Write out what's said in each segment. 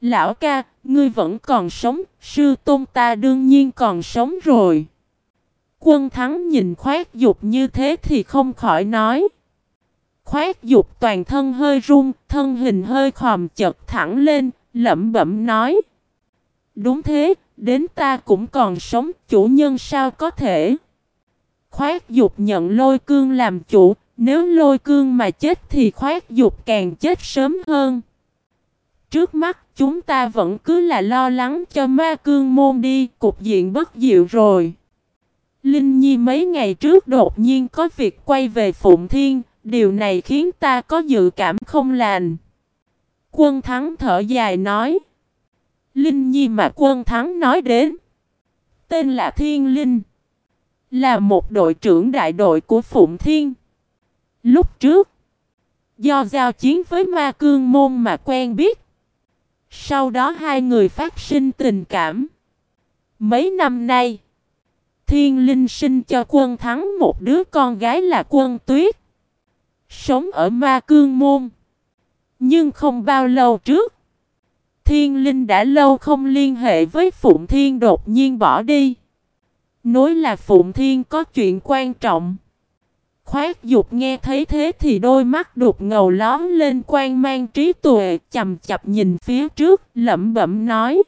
Lão ca, ngươi vẫn còn sống, sư tôn ta đương nhiên còn sống rồi. Quân thắng nhìn khoát dục như thế thì không khỏi nói. Khoát dục toàn thân hơi run, thân hình hơi khòm chật thẳng lên, lẩm bẩm nói. Đúng thế, đến ta cũng còn sống, chủ nhân sao có thể. Khoát dục nhận lôi cương làm chủ, nếu lôi cương mà chết thì khoát dục càng chết sớm hơn. Trước mắt chúng ta vẫn cứ là lo lắng cho ma cương môn đi, cục diện bất diệu rồi. Linh Nhi mấy ngày trước đột nhiên có việc quay về Phụng Thiên, điều này khiến ta có dự cảm không lành. Quân Thắng thở dài nói. Linh Nhi mà Quân Thắng nói đến. Tên là Thiên Linh. Là một đội trưởng đại đội của Phụng Thiên. Lúc trước, do giao chiến với ma cương môn mà quen biết. Sau đó hai người phát sinh tình cảm. Mấy năm nay, Thiên Linh sinh cho quân thắng một đứa con gái là quân tuyết. Sống ở ma cương môn. Nhưng không bao lâu trước, Thiên Linh đã lâu không liên hệ với Phụng Thiên đột nhiên bỏ đi. Nói là Phụng Thiên có chuyện quan trọng. Khoát dục nghe thấy thế thì đôi mắt đục ngầu lóm lên quan mang trí tuệ, chầm chập nhìn phía trước, lẩm bẩm nói.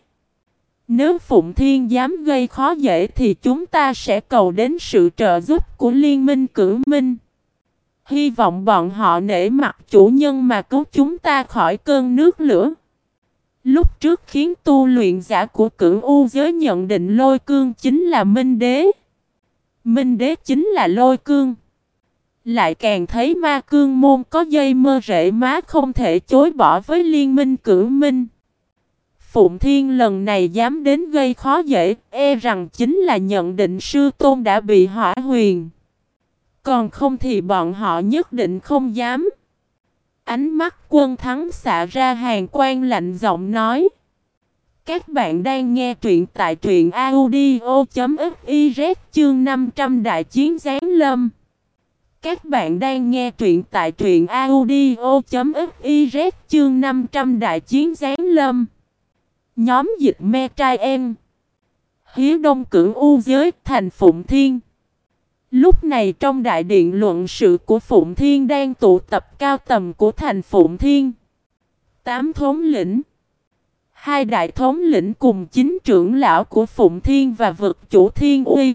Nếu Phụng Thiên dám gây khó dễ thì chúng ta sẽ cầu đến sự trợ giúp của liên minh cử minh. Hy vọng bọn họ nể mặt chủ nhân mà cứu chúng ta khỏi cơn nước lửa. Lúc trước khiến tu luyện giả của cửu U giới nhận định lôi cương chính là Minh Đế. Minh Đế chính là lôi cương. Lại càng thấy ma cương môn có dây mơ rễ má không thể chối bỏ với liên minh cử minh. Phụng Thiên lần này dám đến gây khó dễ, e rằng chính là nhận định sư tôn đã bị hỏa huyền. Còn không thì bọn họ nhất định không dám. Ánh mắt quân thắng xạ ra hàng quan lạnh giọng nói. Các bạn đang nghe truyện tại truyện audio.fiz chương 500 đại chiến giáng lâm. Các bạn đang nghe truyện tại truyện audio.fiz chương 500 đại chiến giáng lâm. Nhóm dịch me trai em. Hiếu đông cử u giới, thành Phụng Thiên. Lúc này trong đại điện luận sự của Phụng Thiên đang tụ tập cao tầm của thành Phụng Thiên. Tám thống lĩnh. Hai đại thống lĩnh cùng chính trưởng lão của Phụng Thiên và vực chủ Thiên Uy.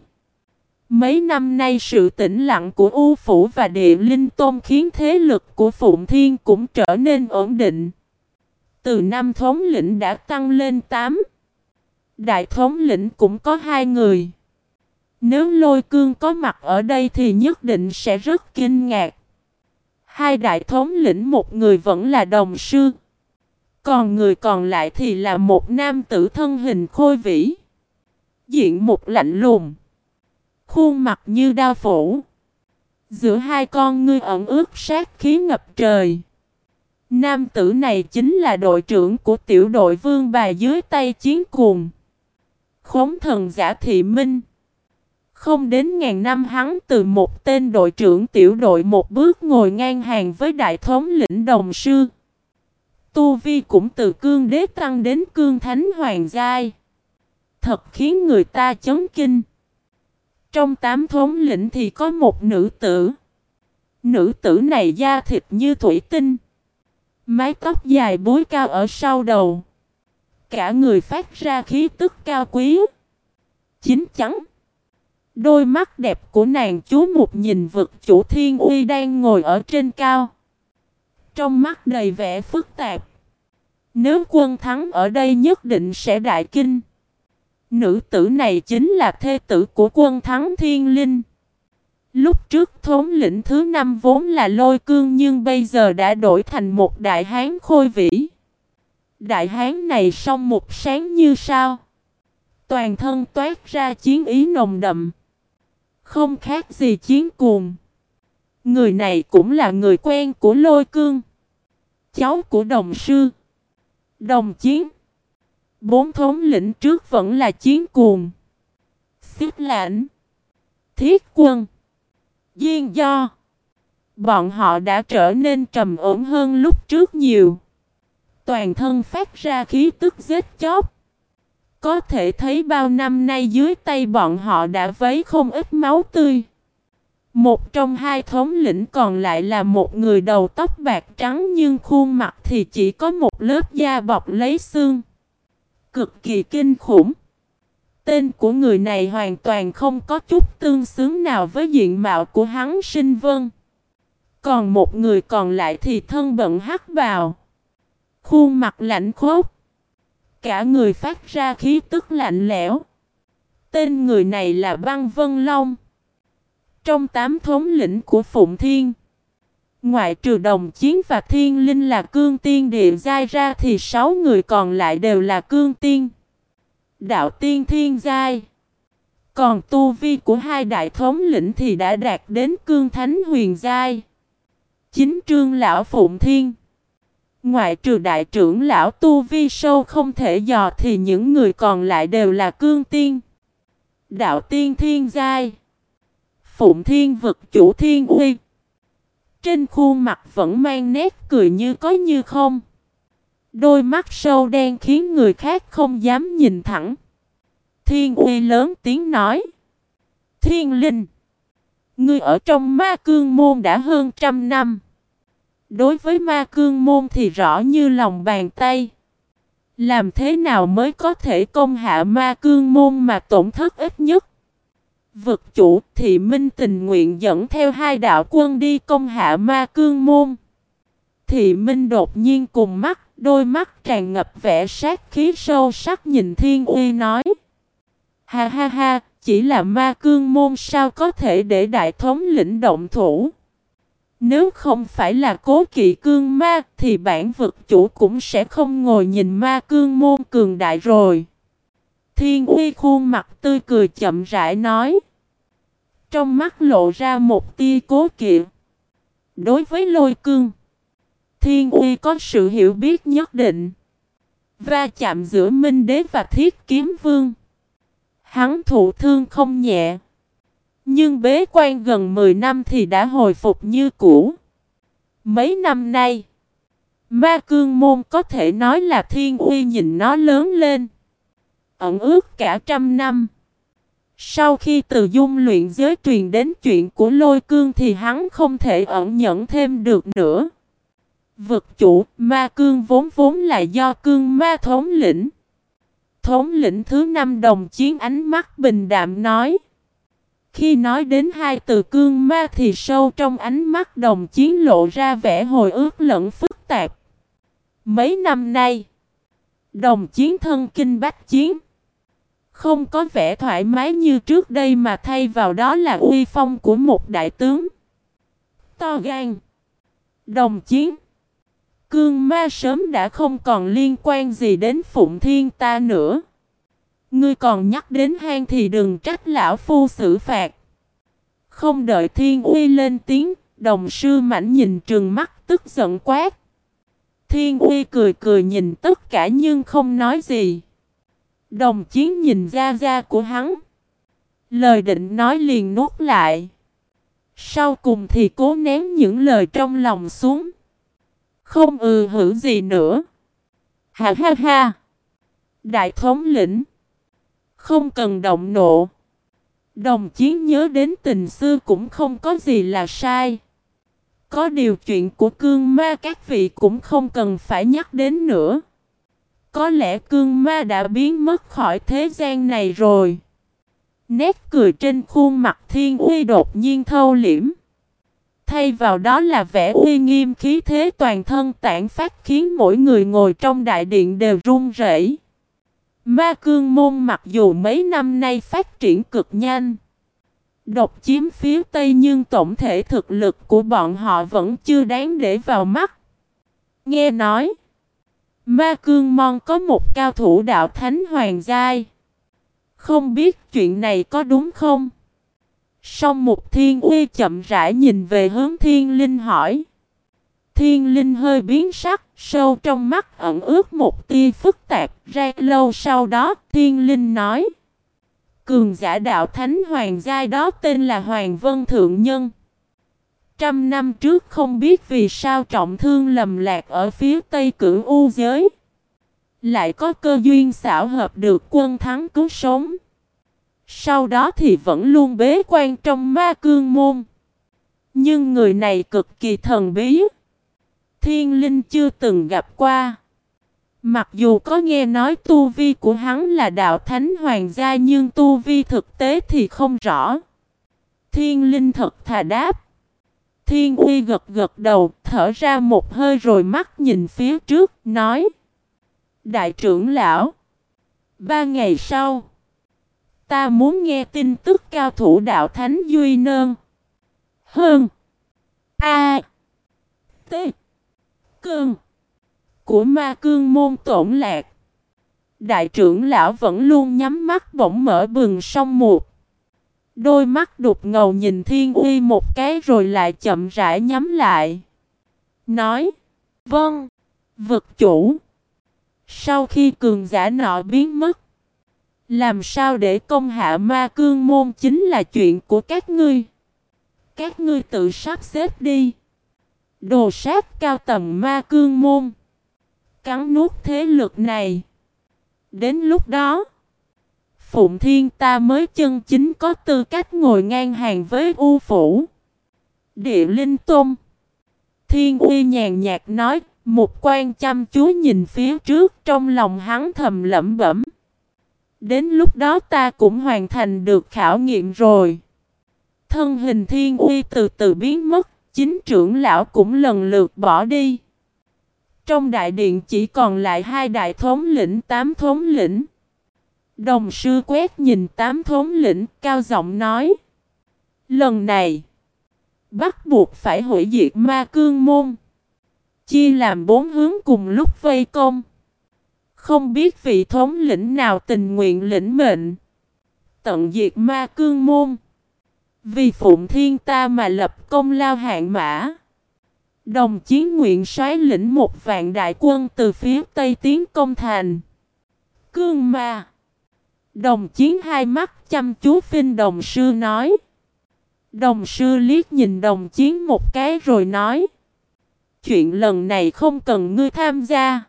Mấy năm nay sự tĩnh lặng của U Phủ và Địa Linh Tôn khiến thế lực của Phụng Thiên cũng trở nên ổn định. Từ năm thống lĩnh đã tăng lên 8. Đại thống lĩnh cũng có hai người. Nếu lôi cương có mặt ở đây thì nhất định sẽ rất kinh ngạc. Hai đại thống lĩnh một người vẫn là đồng sư. Còn người còn lại thì là một nam tử thân hình khôi vĩ. Diện một lạnh lùng. Khuôn mặt như đao phủ. Giữa hai con ngươi ẩn ướt sát khí ngập trời. Nam tử này chính là đội trưởng của tiểu đội vương bà dưới tay chiến cuồng. Khống thần giả thị minh. Không đến ngàn năm hắn từ một tên đội trưởng tiểu đội một bước ngồi ngang hàng với đại thống lĩnh đồng sư. Tu Vi cũng từ cương đế tăng đến cương thánh hoàng giai. Thật khiến người ta chấn kinh. Trong tám thống lĩnh thì có một nữ tử. Nữ tử này da thịt như thủy tinh. Mái tóc dài búi cao ở sau đầu. Cả người phát ra khí tức cao quý. Chính chắn. Đôi mắt đẹp của nàng chú một nhìn vực chủ thiên uy đang ngồi ở trên cao. Trong mắt đầy vẻ phức tạp. Nếu quân thắng ở đây nhất định sẽ đại kinh. Nữ tử này chính là thê tử của quân thắng thiên linh. Lúc trước thống lĩnh thứ năm vốn là lôi cương nhưng bây giờ đã đổi thành một đại hán khôi vĩ. Đại hán này song một sáng như sao. Toàn thân toát ra chiến ý nồng đậm. Không khác gì chiến cuồng. Người này cũng là người quen của lôi cương. Cháu của đồng sư. Đồng chiến. Bốn thống lĩnh trước vẫn là chiến cuồng. Xích lãnh. Thiết quân. Duyên do. Bọn họ đã trở nên trầm ổn hơn lúc trước nhiều. toàn thân phát ra khí tức giết chóc. Có thể thấy bao năm nay dưới tay bọn họ đã vấy không ít máu tươi. Một trong hai thống lĩnh còn lại là một người đầu tóc bạc trắng nhưng khuôn mặt thì chỉ có một lớp da bọc lấy xương. Cực kỳ kinh khủng. Tên của người này hoàn toàn không có chút tương xứng nào với diện mạo của hắn sinh vân. Còn một người còn lại thì thân bận hắc bào. Khuôn mặt lạnh khốc. Cả người phát ra khí tức lạnh lẽo. Tên người này là Băng Vân Long. Trong tám thống lĩnh của Phụng Thiên. Ngoại trừ đồng chiến và thiên linh là cương tiên địa giai ra thì sáu người còn lại đều là cương tiên. Đạo tiên thiên giai. Còn tu vi của hai đại thống lĩnh thì đã đạt đến cương thánh huyền giai. Chính trương lão Phụng Thiên. Ngoại trừ đại trưởng lão tu vi sâu không thể dò thì những người còn lại đều là cương tiên. Đạo tiên thiên giai. Phụng thiên vực chủ thiên uy. Trên khuôn mặt vẫn mang nét cười như có như không. Đôi mắt sâu đen khiến người khác không dám nhìn thẳng. Thiên uy lớn tiếng nói. Thiên linh. Ngươi ở trong ma cương môn đã hơn trăm năm. Đối với ma cương môn thì rõ như lòng bàn tay. Làm thế nào mới có thể công hạ ma cương môn mà tổn thất ít nhất? Vực chủ thì minh tình nguyện dẫn theo hai đạo quân đi công hạ ma cương môn. Thị minh đột nhiên cùng mắt, đôi mắt tràn ngập vẻ sát khí sâu sắc nhìn thiên uy nói. Ha ha ha, chỉ là ma cương môn sao có thể để đại thống lĩnh động thủ. Nếu không phải là cố kỵ cương ma thì bản vực chủ cũng sẽ không ngồi nhìn ma cương môn cường đại rồi. Thiên uy khuôn mặt tươi cười chậm rãi nói. Trong mắt lộ ra một tia cố kỵ. Đối với lôi cương, thiên uy có sự hiểu biết nhất định. Va chạm giữa Minh Đế và Thiết Kiếm Vương. Hắn thụ thương không nhẹ. Nhưng bế quan gần 10 năm thì đã hồi phục như cũ. Mấy năm nay, ma cương môn có thể nói là thiên uy nhìn nó lớn lên. Ẩn ước cả trăm năm. Sau khi từ dung luyện giới truyền đến chuyện của lôi cương thì hắn không thể ẩn nhẫn thêm được nữa. Vực chủ, ma cương vốn vốn là do cương ma thống lĩnh. Thống lĩnh thứ năm đồng chiến ánh mắt bình đạm nói. Khi nói đến hai từ cương ma thì sâu trong ánh mắt đồng chiến lộ ra vẻ hồi ức lẫn phức tạp. Mấy năm nay, đồng chiến thân kinh bách chiến. Không có vẻ thoải mái như trước đây mà thay vào đó là uy phong của một đại tướng. To gan. Đồng chiến. Cương ma sớm đã không còn liên quan gì đến Phụng Thiên ta nữa. Ngươi còn nhắc đến hang thì đừng trách lão phu xử phạt. Không đợi thiên uy lên tiếng, đồng sư mảnh nhìn trừng mắt tức giận quát. Thiên uy cười cười nhìn tất cả nhưng không nói gì. Đồng chiến nhìn ra ra của hắn. Lời định nói liền nuốt lại. Sau cùng thì cố nén những lời trong lòng xuống. Không ừ hử gì nữa. Ha ha ha. Đại thống lĩnh. Không cần động nộ. Đồng chiến nhớ đến tình xưa cũng không có gì là sai. Có điều chuyện của cương ma các vị cũng không cần phải nhắc đến nữa. Có lẽ cương ma đã biến mất khỏi thế gian này rồi. Nét cười trên khuôn mặt thiên uy đột nhiên thâu liễm. Thay vào đó là vẻ uy nghiêm khí thế toàn thân tản phát khiến mỗi người ngồi trong đại điện đều run rẩy. Ma cương môn mặc dù mấy năm nay phát triển cực nhanh. Độc chiếm phía Tây nhưng tổng thể thực lực của bọn họ vẫn chưa đáng để vào mắt. Nghe nói. Ma cương mon có một cao thủ đạo thánh hoàng giai. Không biết chuyện này có đúng không? Song một thiên uy chậm rãi nhìn về hướng thiên linh hỏi. Thiên linh hơi biến sắc, sâu trong mắt ẩn ướt một tia phức tạp, ra lâu sau đó, thiên linh nói. Cường giả đạo thánh hoàng giai đó tên là Hoàng Vân Thượng Nhân. Trăm năm trước không biết vì sao trọng thương lầm lạc ở phía tây cửu u giới. Lại có cơ duyên xảo hợp được quân thắng cứu sống. Sau đó thì vẫn luôn bế quan trong ma cương môn. Nhưng người này cực kỳ thần bí. Thiên linh chưa từng gặp qua. Mặc dù có nghe nói tu vi của hắn là đạo thánh hoàng gia nhưng tu vi thực tế thì không rõ. Thiên linh thật thà đáp. Thiên uy gật gật đầu, thở ra một hơi rồi mắt nhìn phía trước, nói. Đại trưởng lão. Ba ngày sau. Ta muốn nghe tin tức cao thủ đạo thánh Duy Nơn. Hơn. A. T. Cương. Của ma cương môn tổn lạc. Đại trưởng lão vẫn luôn nhắm mắt bỗng mở bừng sông một. Đôi mắt đục ngầu nhìn thiên uy một cái rồi lại chậm rãi nhắm lại. Nói. Vâng. Vực chủ. Sau khi cường giả nọ biến mất. Làm sao để công hạ ma cương môn chính là chuyện của các ngươi. Các ngươi tự sắp xếp đi. Đồ sát cao tầm ma cương môn. Cắn nuốt thế lực này. Đến lúc đó. Phụng Thiên ta mới chân chính có tư cách ngồi ngang hàng với U Phủ. Địa Linh Tôn. Thiên Uy nhàn nhạt nói, một quan chăm chú nhìn phía trước trong lòng hắn thầm lẩm bẩm. Đến lúc đó ta cũng hoàn thành được khảo nghiệm rồi. Thân hình Thiên Uy từ từ biến mất, chính trưởng lão cũng lần lượt bỏ đi. Trong đại điện chỉ còn lại hai đại thống lĩnh tám thống lĩnh. Đồng sư quét nhìn tám thống lĩnh cao giọng nói. Lần này, bắt buộc phải hủy diệt ma cương môn. Chia làm bốn hướng cùng lúc vây công. Không biết vị thống lĩnh nào tình nguyện lĩnh mệnh. Tận diệt ma cương môn. Vì phụng thiên ta mà lập công lao hạng mã. Đồng chiến nguyện xoáy lĩnh một vạn đại quân từ phía tây tiến công thành. Cương ma. Đồng chiến hai mắt chăm chú phinh đồng sư nói. Đồng sư liếc nhìn đồng chiến một cái rồi nói. Chuyện lần này không cần ngươi tham gia.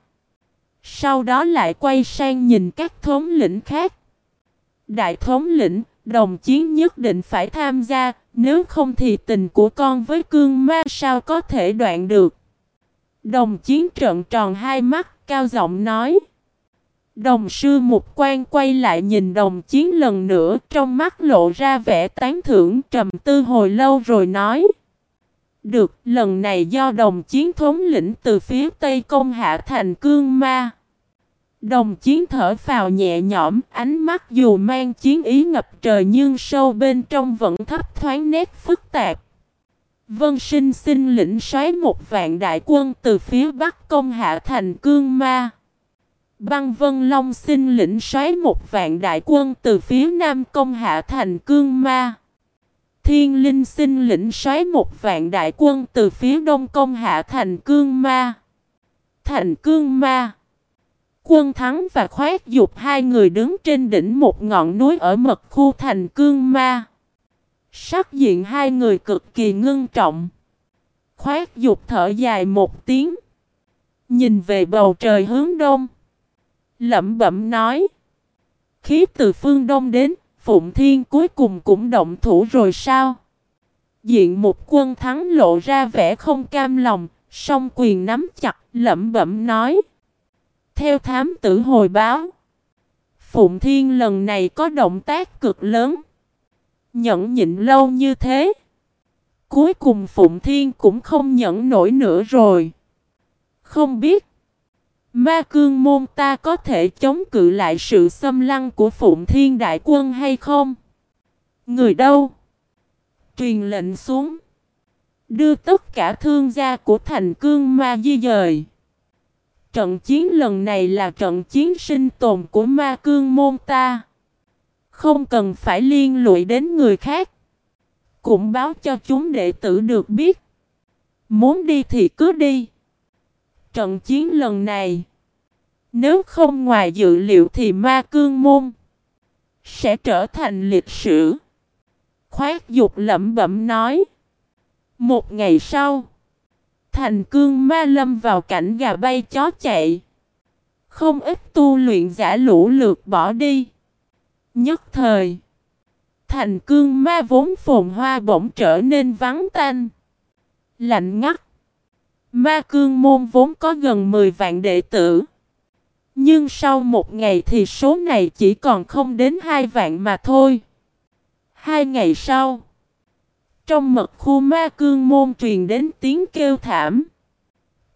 Sau đó lại quay sang nhìn các thống lĩnh khác. Đại thống lĩnh, đồng chiến nhất định phải tham gia, nếu không thì tình của con với cương ma sao có thể đoạn được. Đồng chiến trợn tròn hai mắt, cao giọng nói. Đồng sư một quan quay lại nhìn đồng chiến lần nữa, trong mắt lộ ra vẻ tán thưởng trầm tư hồi lâu rồi nói. Được, lần này do đồng chiến thống lĩnh từ phía Tây Công hạ thành cương ma. Đồng chiến thở vào nhẹ nhõm, ánh mắt dù mang chiến ý ngập trời nhưng sâu bên trong vẫn thấp thoáng nét phức tạp. Vân sinh sinh lĩnh xoáy một vạn đại quân từ phía bắc công hạ thành cương ma. Băng Vân Long xin lĩnh xoáy một vạn đại quân từ phía nam công hạ thành cương ma. Thiên Linh xin lĩnh xoáy một vạn đại quân từ phía đông công hạ thành cương ma. Thành cương ma. Quân thắng và khoét dục hai người đứng trên đỉnh một ngọn núi ở mật khu thành cương ma. Sắc diện hai người cực kỳ ngưng trọng. Khoét dục thở dài một tiếng. Nhìn về bầu trời hướng đông. Lẩm bẩm nói. Khí từ phương đông đến, Phụng Thiên cuối cùng cũng động thủ rồi sao? Diện một quân thắng lộ ra vẻ không cam lòng, song quyền nắm chặt, lẩm bẩm nói. Theo thám tử hồi báo, Phụng Thiên lần này có động tác cực lớn. Nhẫn nhịn lâu như thế. Cuối cùng Phụng Thiên cũng không nhẫn nổi nữa rồi. Không biết Ma cương môn ta có thể chống cự lại sự xâm lăng của Phụng Thiên Đại Quân hay không? Người đâu? Truyền lệnh xuống. Đưa tất cả thương gia của thành cương ma di dời. Trận chiến lần này là trận chiến sinh tồn của ma cương môn ta. Không cần phải liên lụy đến người khác. Cũng báo cho chúng đệ tử được biết. Muốn đi thì cứ đi trận chiến lần này, nếu không ngoài dự liệu thì ma cương môn sẽ trở thành lịch sử. Khoát dục lẩm bẩm nói. Một ngày sau, thành cương ma lâm vào cảnh gà bay chó chạy. Không ít tu luyện giả lũ lượt bỏ đi. Nhất thời, thành cương ma vốn phồn hoa bỗng trở nên vắng tanh. Lạnh ngắt. Ma cương môn vốn có gần 10 vạn đệ tử. Nhưng sau một ngày thì số này chỉ còn không đến hai vạn mà thôi. Hai ngày sau, trong mật khu ma cương môn truyền đến tiếng kêu thảm.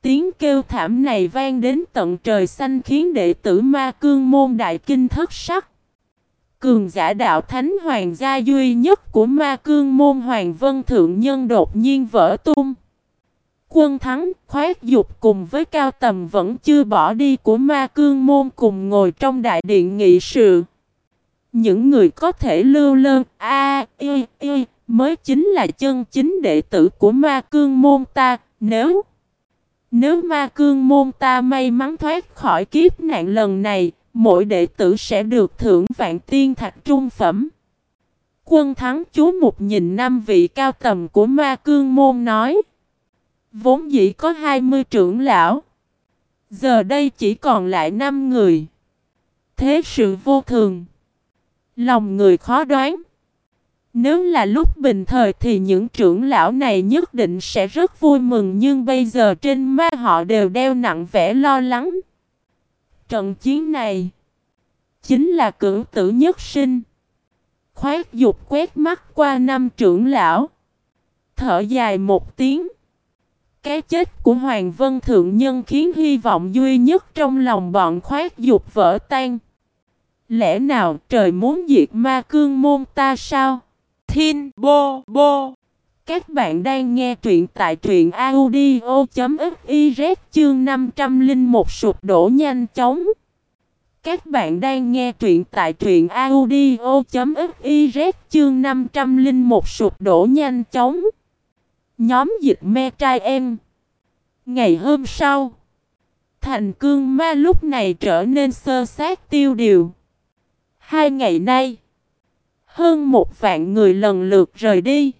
Tiếng kêu thảm này vang đến tận trời xanh khiến đệ tử ma cương môn đại kinh thất sắc. Cường giả đạo thánh hoàng gia duy nhất của ma cương môn hoàng vân thượng nhân đột nhiên vỡ tung. Quân thắng, khoát dục cùng với cao tầm vẫn chưa bỏ đi của ma cương môn cùng ngồi trong đại điện nghị sự. Những người có thể lưu lơn, a y, y, mới chính là chân chính đệ tử của ma cương môn ta, nếu... Nếu ma cương môn ta may mắn thoát khỏi kiếp nạn lần này, mỗi đệ tử sẽ được thưởng vạn tiên thạch trung phẩm. Quân thắng chú một nhìn năm vị cao tầm của ma cương môn nói. Vốn dĩ có 20 trưởng lão. Giờ đây chỉ còn lại 5 người. Thế sự vô thường. Lòng người khó đoán. Nếu là lúc bình thời thì những trưởng lão này nhất định sẽ rất vui mừng, nhưng bây giờ trên ma họ đều đeo nặng vẻ lo lắng. Trận chiến này chính là cử tử nhất sinh. Khoát dục quét mắt qua năm trưởng lão. Thở dài một tiếng. Cái chết của Hoàng Vân Thượng Nhân khiến hy vọng duy nhất trong lòng bọn khoát dục vỡ tan. Lẽ nào trời muốn diệt ma cương môn ta sao? Thiên Bô Bô Các bạn đang nghe truyện tại truyện audio.fiz chương 501 sụp đổ nhanh chóng. Các bạn đang nghe truyện tại truyện audio.fiz chương 501 sụp đổ nhanh chóng. Nhóm dịch me trai em. Ngày hôm sau, thành cương ma lúc này trở nên sơ sát tiêu điều. Hai ngày nay, hơn một vạn người lần lượt rời đi.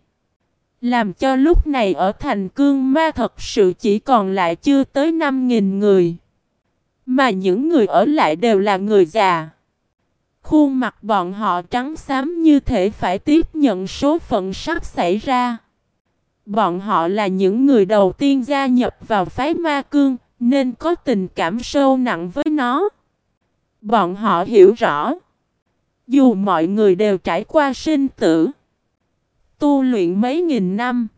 Làm cho lúc này ở thành cương ma thật sự chỉ còn lại chưa tới 5.000 người. Mà những người ở lại đều là người già. Khuôn mặt bọn họ trắng xám như thể phải tiếp nhận số phận sắp xảy ra. Bọn họ là những người đầu tiên gia nhập vào phái ma cương, nên có tình cảm sâu nặng với nó. Bọn họ hiểu rõ. Dù mọi người đều trải qua sinh tử, tu luyện mấy nghìn năm,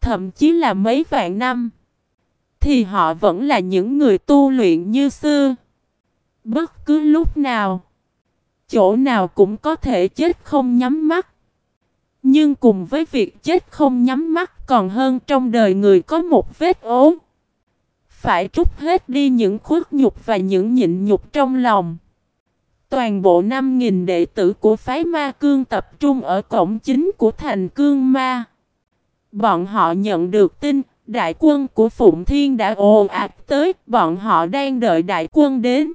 thậm chí là mấy vạn năm, thì họ vẫn là những người tu luyện như xưa. Bất cứ lúc nào, chỗ nào cũng có thể chết không nhắm mắt. Nhưng cùng với việc chết không nhắm mắt còn hơn trong đời người có một vết ố. Phải trút hết đi những khuất nhục và những nhịn nhục trong lòng. Toàn bộ 5.000 đệ tử của phái ma cương tập trung ở cổng chính của thành cương ma. Bọn họ nhận được tin, đại quân của Phụng Thiên đã ồ ạt tới, bọn họ đang đợi đại quân đến.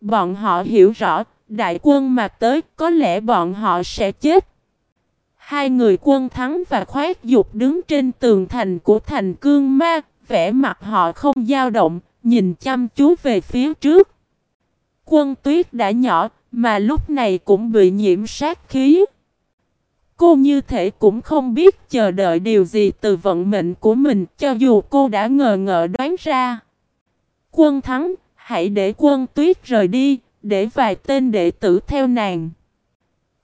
Bọn họ hiểu rõ, đại quân mà tới, có lẽ bọn họ sẽ chết. Hai người quân thắng và khoát dục đứng trên tường thành của thành cương ma, vẻ mặt họ không dao động, nhìn chăm chú về phía trước. Quân tuyết đã nhỏ, mà lúc này cũng bị nhiễm sát khí. Cô như thể cũng không biết chờ đợi điều gì từ vận mệnh của mình cho dù cô đã ngờ ngợ đoán ra. Quân thắng, hãy để quân tuyết rời đi, để vài tên đệ tử theo nàng.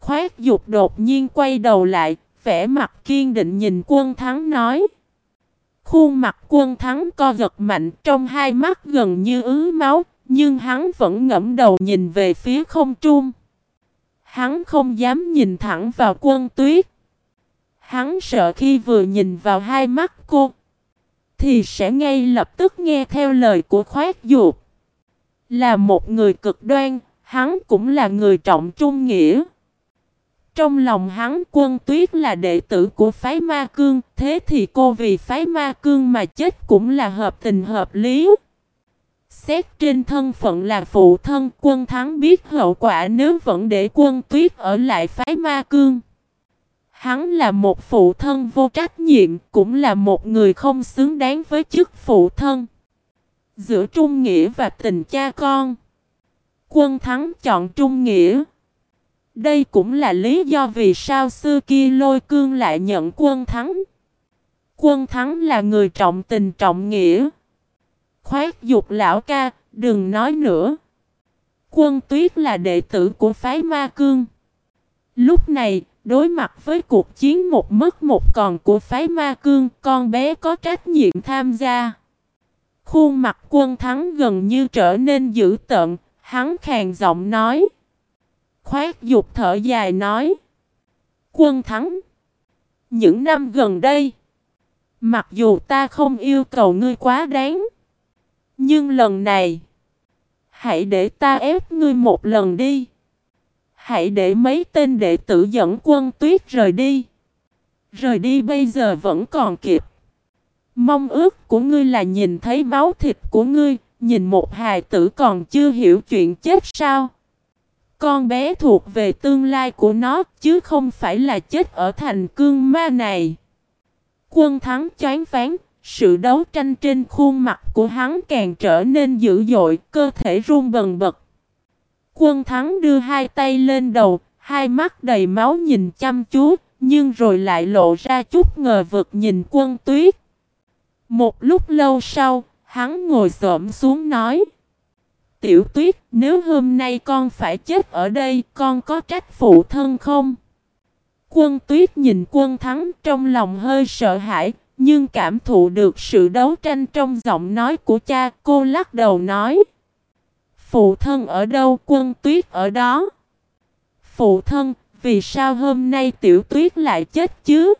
Khoát dục đột nhiên quay đầu lại, vẻ mặt kiên định nhìn quân thắng nói. Khuôn mặt quân thắng co giật mạnh trong hai mắt gần như ứ máu, nhưng hắn vẫn ngẫm đầu nhìn về phía không trung. Hắn không dám nhìn thẳng vào quân tuyết. Hắn sợ khi vừa nhìn vào hai mắt cô, thì sẽ ngay lập tức nghe theo lời của khoát dục. Là một người cực đoan, hắn cũng là người trọng trung nghĩa. Trong lòng hắn quân tuyết là đệ tử của phái ma cương, thế thì cô vì phái ma cương mà chết cũng là hợp tình hợp lý. Xét trên thân phận là phụ thân quân thắng biết hậu quả nếu vẫn để quân tuyết ở lại phái ma cương. Hắn là một phụ thân vô trách nhiệm, cũng là một người không xứng đáng với chức phụ thân. Giữa trung nghĩa và tình cha con, quân thắng chọn trung nghĩa. Đây cũng là lý do vì sao xưa kia lôi cương lại nhận quân thắng. Quân thắng là người trọng tình trọng nghĩa. Khoát dục lão ca, đừng nói nữa. Quân tuyết là đệ tử của phái ma cương. Lúc này, đối mặt với cuộc chiến một mất một còn của phái ma cương, con bé có trách nhiệm tham gia. Khuôn mặt quân thắng gần như trở nên dữ tợn, hắn khàn giọng nói. Khoát dục thở dài nói. Quân thắng. Những năm gần đây, mặc dù ta không yêu cầu ngươi quá đáng, nhưng lần này, hãy để ta ép ngươi một lần đi. Hãy để mấy tên đệ tử dẫn quân tuyết rời đi. Rời đi bây giờ vẫn còn kịp. Mong ước của ngươi là nhìn thấy máu thịt của ngươi, nhìn một hài tử còn chưa hiểu chuyện chết sao. Con bé thuộc về tương lai của nó, chứ không phải là chết ở thành cương ma này. Quân thắng choáng phán, sự đấu tranh trên khuôn mặt của hắn càng trở nên dữ dội, cơ thể run bần bật. Quân thắng đưa hai tay lên đầu, hai mắt đầy máu nhìn chăm chú, nhưng rồi lại lộ ra chút ngờ vực nhìn quân tuyết. Một lúc lâu sau, hắn ngồi xổm xuống nói. Tiểu tuyết, nếu hôm nay con phải chết ở đây, con có trách phụ thân không? Quân tuyết nhìn quân thắng trong lòng hơi sợ hãi, nhưng cảm thụ được sự đấu tranh trong giọng nói của cha, cô lắc đầu nói. Phụ thân ở đâu quân tuyết ở đó? Phụ thân, vì sao hôm nay tiểu tuyết lại chết chứ?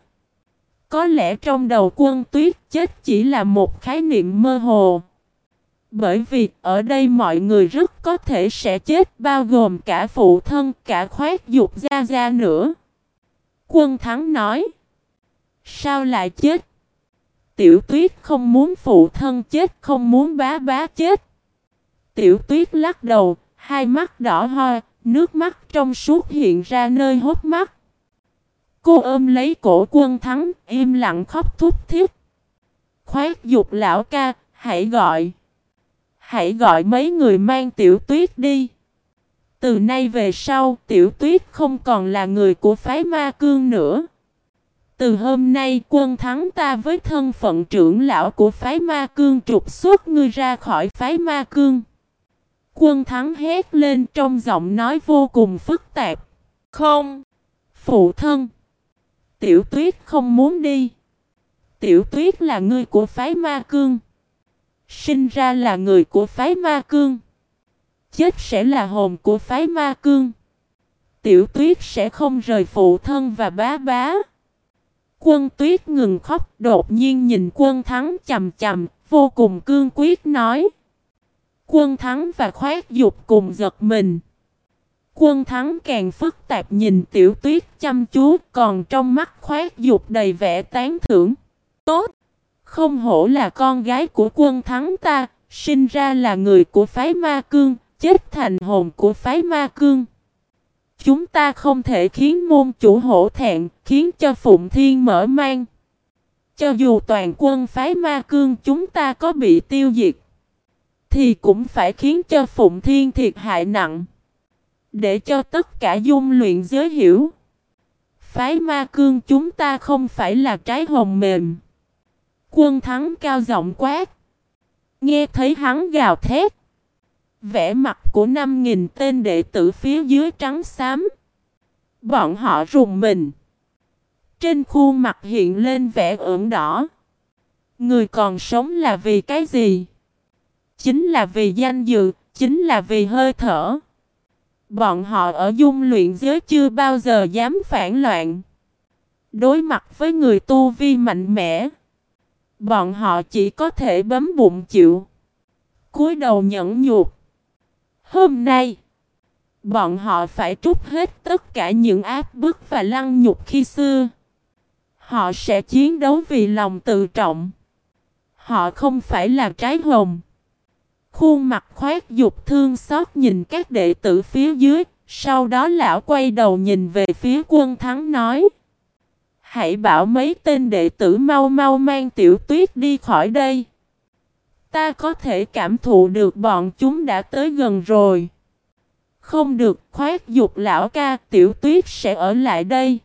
Có lẽ trong đầu quân tuyết chết chỉ là một khái niệm mơ hồ. Bởi vì ở đây mọi người rất có thể sẽ chết bao gồm cả phụ thân cả khoét dục ra ra nữa. Quân thắng nói. Sao lại chết? Tiểu tuyết không muốn phụ thân chết không muốn bá bá chết. Tiểu tuyết lắc đầu, hai mắt đỏ hoe, nước mắt trong suốt hiện ra nơi hốt mắt. Cô ôm lấy cổ quân thắng, im lặng khóc thúc thiết. khoét dục lão ca, hãy gọi. Hãy gọi mấy người mang tiểu tuyết đi. Từ nay về sau, tiểu tuyết không còn là người của phái ma cương nữa. Từ hôm nay quân thắng ta với thân phận trưởng lão của phái ma cương trục xuất ngươi ra khỏi phái ma cương. Quân thắng hét lên trong giọng nói vô cùng phức tạp. Không! Phụ thân! Tiểu tuyết không muốn đi. Tiểu tuyết là người của phái ma cương. Sinh ra là người của phái ma cương. Chết sẽ là hồn của phái ma cương. Tiểu tuyết sẽ không rời phụ thân và bá bá. Quân tuyết ngừng khóc đột nhiên nhìn quân thắng chầm chầm, vô cùng cương quyết nói. Quân thắng và khoát dục cùng giật mình. Quân thắng càng phức tạp nhìn tiểu tuyết chăm chú còn trong mắt khoát dục đầy vẻ tán thưởng. Tốt! Không hổ là con gái của quân thắng ta, sinh ra là người của phái ma cương, chết thành hồn của phái ma cương. Chúng ta không thể khiến môn chủ hổ thẹn, khiến cho Phụng Thiên mở mang. Cho dù toàn quân phái ma cương chúng ta có bị tiêu diệt, thì cũng phải khiến cho Phụng Thiên thiệt hại nặng. Để cho tất cả dung luyện giới hiểu. Phái ma cương chúng ta không phải là trái hồng mềm. Quân thắng cao giọng quát. Nghe thấy hắn gào thét. Vẽ mặt của năm nghìn tên đệ tử phía dưới trắng xám. Bọn họ rùng mình. Trên khuôn mặt hiện lên vẻ ửng đỏ. Người còn sống là vì cái gì? Chính là vì danh dự, chính là vì hơi thở. Bọn họ ở dung luyện giới chưa bao giờ dám phản loạn. Đối mặt với người tu vi mạnh mẽ. Bọn họ chỉ có thể bấm bụng chịu. cúi đầu nhẫn nhục. Hôm nay, bọn họ phải trút hết tất cả những áp bức và lăng nhục khi xưa. Họ sẽ chiến đấu vì lòng tự trọng. Họ không phải là trái hồng. Khuôn mặt khoát dục thương xót nhìn các đệ tử phía dưới, sau đó lão quay đầu nhìn về phía quân thắng nói. Hãy bảo mấy tên đệ tử mau mau mang tiểu tuyết đi khỏi đây. Ta có thể cảm thụ được bọn chúng đã tới gần rồi. Không được khoát dục lão ca tiểu tuyết sẽ ở lại đây.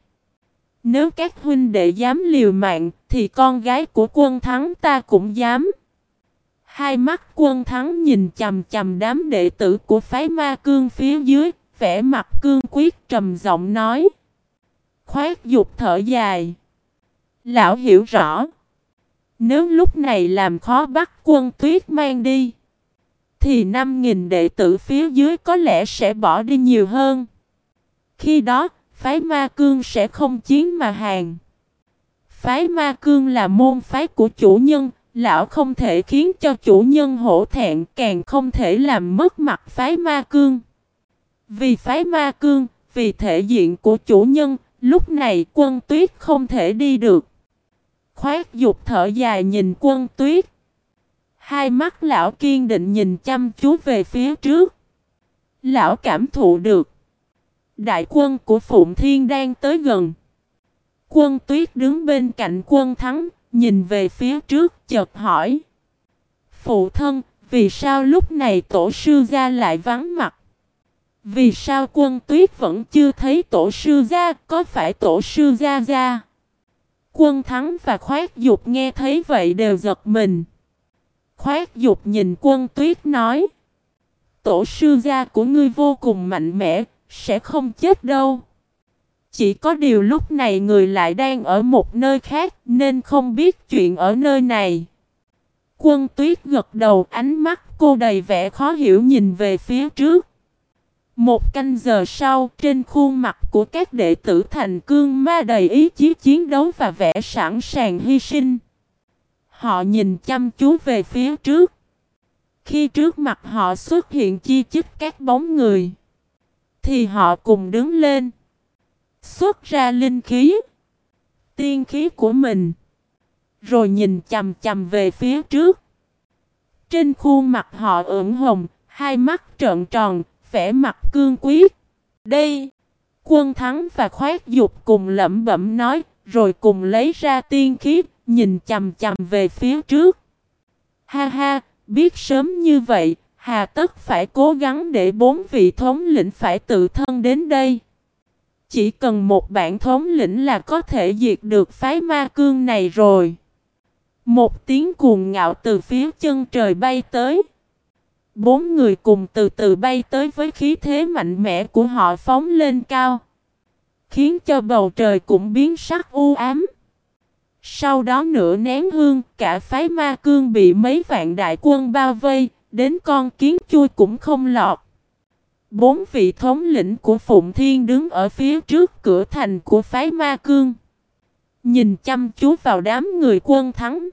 Nếu các huynh đệ dám liều mạng thì con gái của quân thắng ta cũng dám. Hai mắt quân thắng nhìn chầm chầm đám đệ tử của phái ma cương phía dưới, vẻ mặt cương quyết trầm giọng nói. Khoát dục thở dài. Lão hiểu rõ. Nếu lúc này làm khó bắt quân tuyết mang đi, thì 5.000 đệ tử phía dưới có lẽ sẽ bỏ đi nhiều hơn. Khi đó, phái ma cương sẽ không chiến mà hàng. Phái ma cương là môn phái của chủ nhân, lão không thể khiến cho chủ nhân hổ thẹn, càng không thể làm mất mặt phái ma cương. Vì phái ma cương, vì thể diện của chủ nhân, lúc này quân tuyết không thể đi được. Khoát dục thở dài nhìn quân tuyết. Hai mắt lão kiên định nhìn chăm chú về phía trước. Lão cảm thụ được. Đại quân của Phụng Thiên đang tới gần. Quân tuyết đứng bên cạnh quân thắng, nhìn về phía trước chợt hỏi. Phụ thân, vì sao lúc này tổ sư gia lại vắng mặt? Vì sao quân tuyết vẫn chưa thấy tổ sư gia, có phải tổ sư gia gia? Quân thắng và khoát dục nghe thấy vậy đều giật mình. Khoát dục nhìn quân tuyết nói. Tổ sư gia của ngươi vô cùng mạnh mẽ, sẽ không chết đâu. Chỉ có điều lúc này người lại đang ở một nơi khác nên không biết chuyện ở nơi này. Quân tuyết gật đầu ánh mắt cô đầy vẻ khó hiểu nhìn về phía trước. Một canh giờ sau, trên khuôn mặt của các đệ tử thành cương ma đầy ý chí chiến đấu và vẻ sẵn sàng hy sinh. Họ nhìn chăm chú về phía trước. Khi trước mặt họ xuất hiện chi chích các bóng người, thì họ cùng đứng lên, xuất ra linh khí, tiên khí của mình, rồi nhìn chầm chầm về phía trước. Trên khuôn mặt họ ửng hồng, hai mắt trợn tròn, vẻ mặt cương quyết. Đây, quân thắng và khoát dục cùng lẩm bẩm nói, rồi cùng lấy ra tiên khí, nhìn chầm chầm về phía trước. Ha ha, biết sớm như vậy, hà tất phải cố gắng để bốn vị thống lĩnh phải tự thân đến đây. Chỉ cần một bản thống lĩnh là có thể diệt được phái ma cương này rồi. Một tiếng cuồng ngạo từ phía chân trời bay tới. Bốn người cùng từ từ bay tới với khí thế mạnh mẽ của họ phóng lên cao. Khiến cho bầu trời cũng biến sắc u ám. Sau đó nửa nén hương, cả phái ma cương bị mấy vạn đại quân bao vây, đến con kiến chui cũng không lọt. Bốn vị thống lĩnh của Phụng Thiên đứng ở phía trước cửa thành của phái ma cương. Nhìn chăm chú vào đám người quân thắng.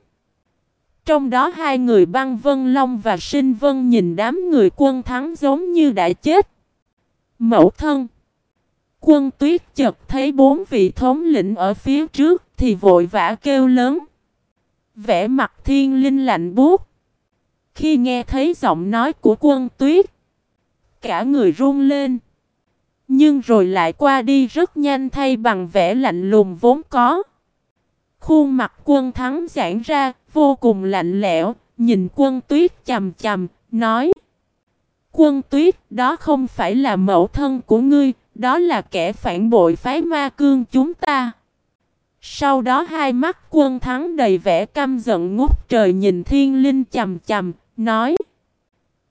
Trong đó hai người băng Vân Long và Sinh Vân nhìn đám người quân thắng giống như đã chết. Mẫu thân. Quân tuyết chợt thấy bốn vị thống lĩnh ở phía trước thì vội vã kêu lớn. Vẽ mặt thiên linh lạnh buốt. Khi nghe thấy giọng nói của quân tuyết. Cả người run lên. Nhưng rồi lại qua đi rất nhanh thay bằng vẻ lạnh lùng vốn có. Khuôn mặt quân thắng giãn ra, vô cùng lạnh lẽo, nhìn quân tuyết chầm chầm, nói Quân tuyết, đó không phải là mẫu thân của ngươi, đó là kẻ phản bội phái ma cương chúng ta. Sau đó hai mắt quân thắng đầy vẻ căm giận ngút trời nhìn thiên linh chầm chầm, nói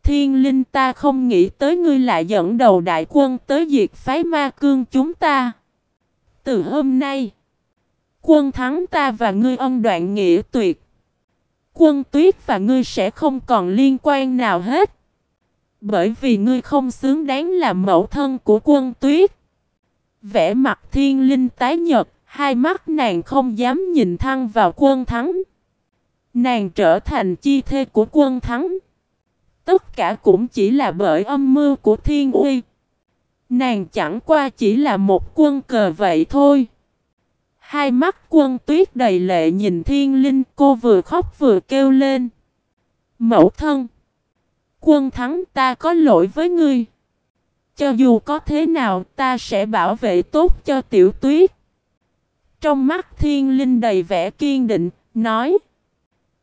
Thiên linh ta không nghĩ tới ngươi lại dẫn đầu đại quân tới diệt phái ma cương chúng ta. Từ hôm nay, quân thắng ta và ngươi ân đoạn nghĩa tuyệt. Quân tuyết và ngươi sẽ không còn liên quan nào hết. Bởi vì ngươi không xứng đáng làm mẫu thân của quân tuyết. Vẽ mặt thiên linh tái nhật, hai mắt nàng không dám nhìn thăng vào quân thắng. Nàng trở thành chi thê của quân thắng. Tất cả cũng chỉ là bởi âm mưu của thiên uy. Nàng chẳng qua chỉ là một quân cờ vậy thôi. Hai mắt quân tuyết đầy lệ nhìn thiên linh cô vừa khóc vừa kêu lên. Mẫu thân. Quân thắng ta có lỗi với ngươi. Cho dù có thế nào ta sẽ bảo vệ tốt cho tiểu tuyết. Trong mắt thiên linh đầy vẻ kiên định, nói.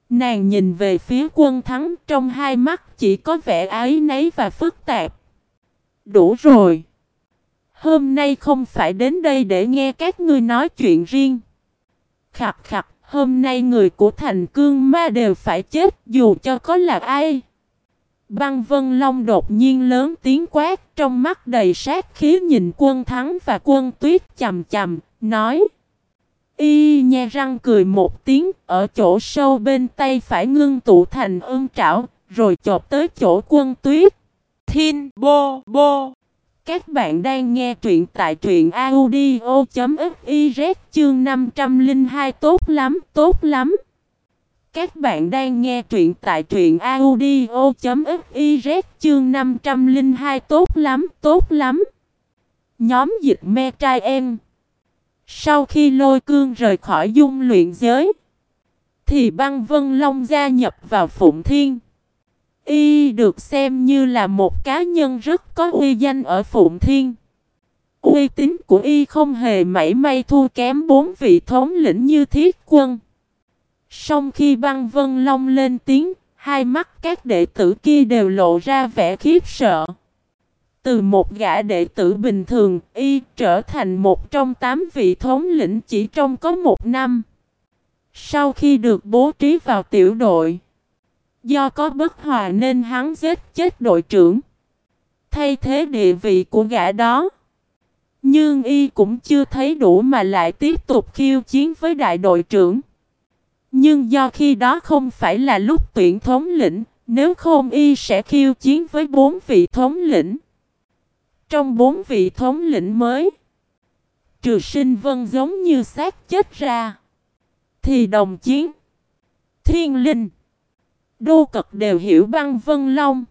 Nàng nhìn về phía quân thắng trong hai mắt chỉ có vẻ ái nấy và phức tạp. Đủ rồi. Hôm nay không phải đến đây để nghe các ngươi nói chuyện riêng. Khặt khặt, hôm nay người của thành cương ma đều phải chết dù cho có là ai. Băng Vân Long đột nhiên lớn tiếng quát trong mắt đầy sát khí nhìn quân thắng và quân tuyết chầm chầm, nói Y nhe răng cười một tiếng, ở chỗ sâu bên tay phải ngưng tụ thành ương trảo, rồi chộp tới chỗ quân tuyết. Thiên bô bô. Các bạn đang nghe truyện tại truyện audio.fiz chương 502 tốt lắm, tốt lắm. Các bạn đang nghe truyện tại truyện audio.fiz chương 502 tốt lắm, tốt lắm. Nhóm dịch me trai em. Sau khi lôi cương rời khỏi dung luyện giới, thì băng vân long gia nhập vào Phụng Thiên. Y được xem như là một cá nhân rất có uy danh ở Phụng Thiên. Uy tín của Y không hề mảy may thua kém bốn vị thống lĩnh như thiết quân. Sau khi băng vân long lên tiếng, hai mắt các đệ tử kia đều lộ ra vẻ khiếp sợ. Từ một gã đệ tử bình thường, y trở thành một trong tám vị thống lĩnh chỉ trong có một năm. Sau khi được bố trí vào tiểu đội, do có bất hòa nên hắn giết chết đội trưởng, thay thế địa vị của gã đó. Nhưng y cũng chưa thấy đủ mà lại tiếp tục khiêu chiến với đại đội trưởng. Nhưng do khi đó không phải là lúc tuyển thống lĩnh, nếu không y sẽ khiêu chiến với bốn vị thống lĩnh. Trong bốn vị thống lĩnh mới, trừ sinh vân giống như xác chết ra, thì đồng chiến, thiên linh, đô cật đều hiểu băng vân long.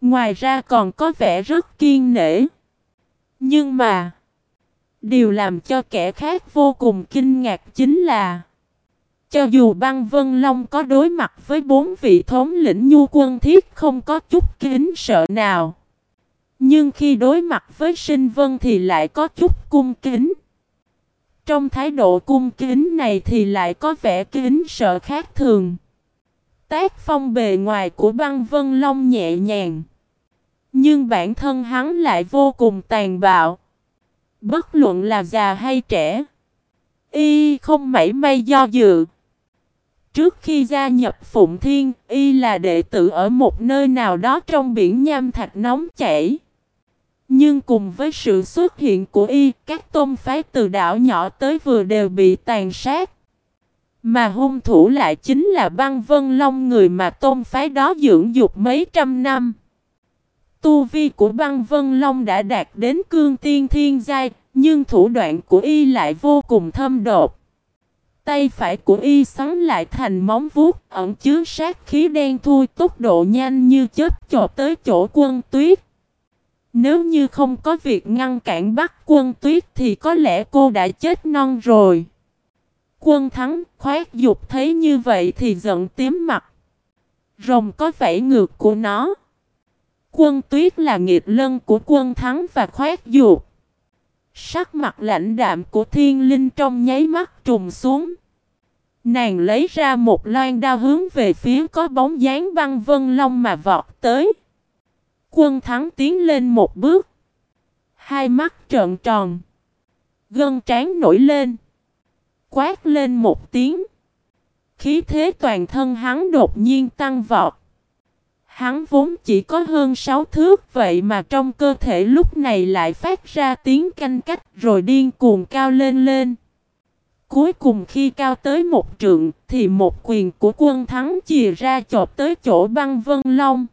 Ngoài ra còn có vẻ rất kiên nể. Nhưng mà, điều làm cho kẻ khác vô cùng kinh ngạc chính là cho dù băng Vân Long có đối mặt với bốn vị thống lĩnh nhu quân thiết không có chút kính sợ nào. Nhưng khi đối mặt với sinh vân thì lại có chút cung kính. Trong thái độ cung kính này thì lại có vẻ kính sợ khác thường. Tác phong bề ngoài của băng vân long nhẹ nhàng. Nhưng bản thân hắn lại vô cùng tàn bạo. Bất luận là già hay trẻ. Y không mảy may do dự. Trước khi gia nhập Phụng Thiên, Y là đệ tử ở một nơi nào đó trong biển nham thạch nóng chảy. Nhưng cùng với sự xuất hiện của y, các tôn phái từ đảo nhỏ tới vừa đều bị tàn sát. Mà hung thủ lại chính là băng vân long người mà tôn phái đó dưỡng dục mấy trăm năm. Tu vi của băng vân long đã đạt đến cương tiên thiên giai, nhưng thủ đoạn của y lại vô cùng thâm đột. Tay phải của y xoắn lại thành móng vuốt, ẩn chứa sát khí đen thui tốc độ nhanh như chết chộp tới chỗ quân tuyết. Nếu như không có việc ngăn cản bắt quân tuyết thì có lẽ cô đã chết non rồi. Quân thắng khoát dục thấy như vậy thì giận tím mặt. Rồng có vảy ngược của nó. Quân tuyết là nghiệt lân của quân thắng và khoát dục. Sắc mặt lạnh đạm của thiên linh trong nháy mắt trùng xuống. Nàng lấy ra một loan đao hướng về phía có bóng dáng băng vân long mà vọt tới. Quân thắng tiến lên một bước. Hai mắt trợn tròn. Gân trán nổi lên. Quát lên một tiếng. Khí thế toàn thân hắn đột nhiên tăng vọt. Hắn vốn chỉ có hơn sáu thước, vậy mà trong cơ thể lúc này lại phát ra tiếng canh cách, rồi điên cuồng cao lên lên. Cuối cùng khi cao tới một trượng, thì một quyền của quân thắng chìa ra chộp tới chỗ băng vân long.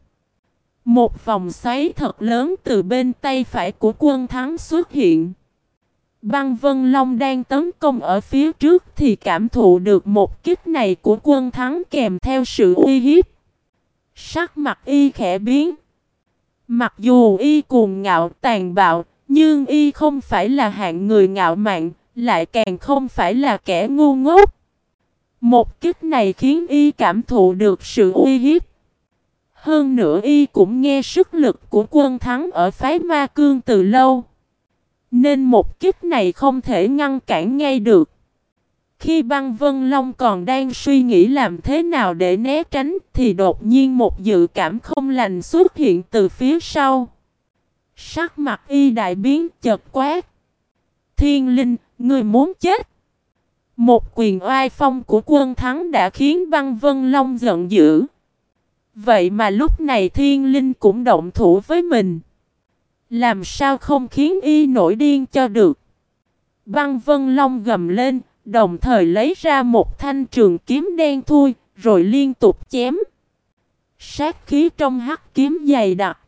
Một vòng xoáy thật lớn từ bên tay phải của quân thắng xuất hiện. Băng Vân Long đang tấn công ở phía trước thì cảm thụ được một kích này của quân thắng kèm theo sự uy hiếp. Sắc mặt y khẽ biến. Mặc dù y cuồng ngạo tàn bạo, nhưng y không phải là hạng người ngạo mạn, lại càng không phải là kẻ ngu ngốc. Một kích này khiến y cảm thụ được sự uy hiếp. Hơn nữa y cũng nghe sức lực của quân thắng ở phái ma cương từ lâu. Nên một kích này không thể ngăn cản ngay được. Khi băng Vân Long còn đang suy nghĩ làm thế nào để né tránh thì đột nhiên một dự cảm không lành xuất hiện từ phía sau. Sắc mặt y đại biến chật quát. Thiên linh, người muốn chết. Một quyền oai phong của quân thắng đã khiến băng Vân Long giận dữ. Vậy mà lúc này thiên linh cũng động thủ với mình. Làm sao không khiến y nổi điên cho được. Băng Vân Long gầm lên, đồng thời lấy ra một thanh trường kiếm đen thui, rồi liên tục chém. Sát khí trong hắc kiếm dày đặc.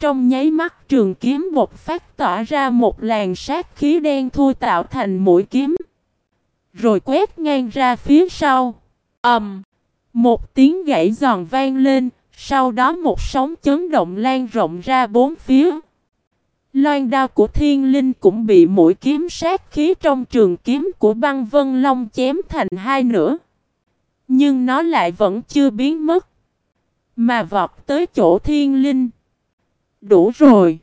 Trong nháy mắt trường kiếm bột phát tỏa ra một làn sát khí đen thui tạo thành mũi kiếm. Rồi quét ngang ra phía sau. ầm, um, Một tiếng gãy giòn vang lên, sau đó một sóng chấn động lan rộng ra bốn phía. Loan đao của thiên linh cũng bị mũi kiếm sát khí trong trường kiếm của băng vân long chém thành hai nửa. Nhưng nó lại vẫn chưa biến mất. Mà vọt tới chỗ thiên linh. Đủ rồi.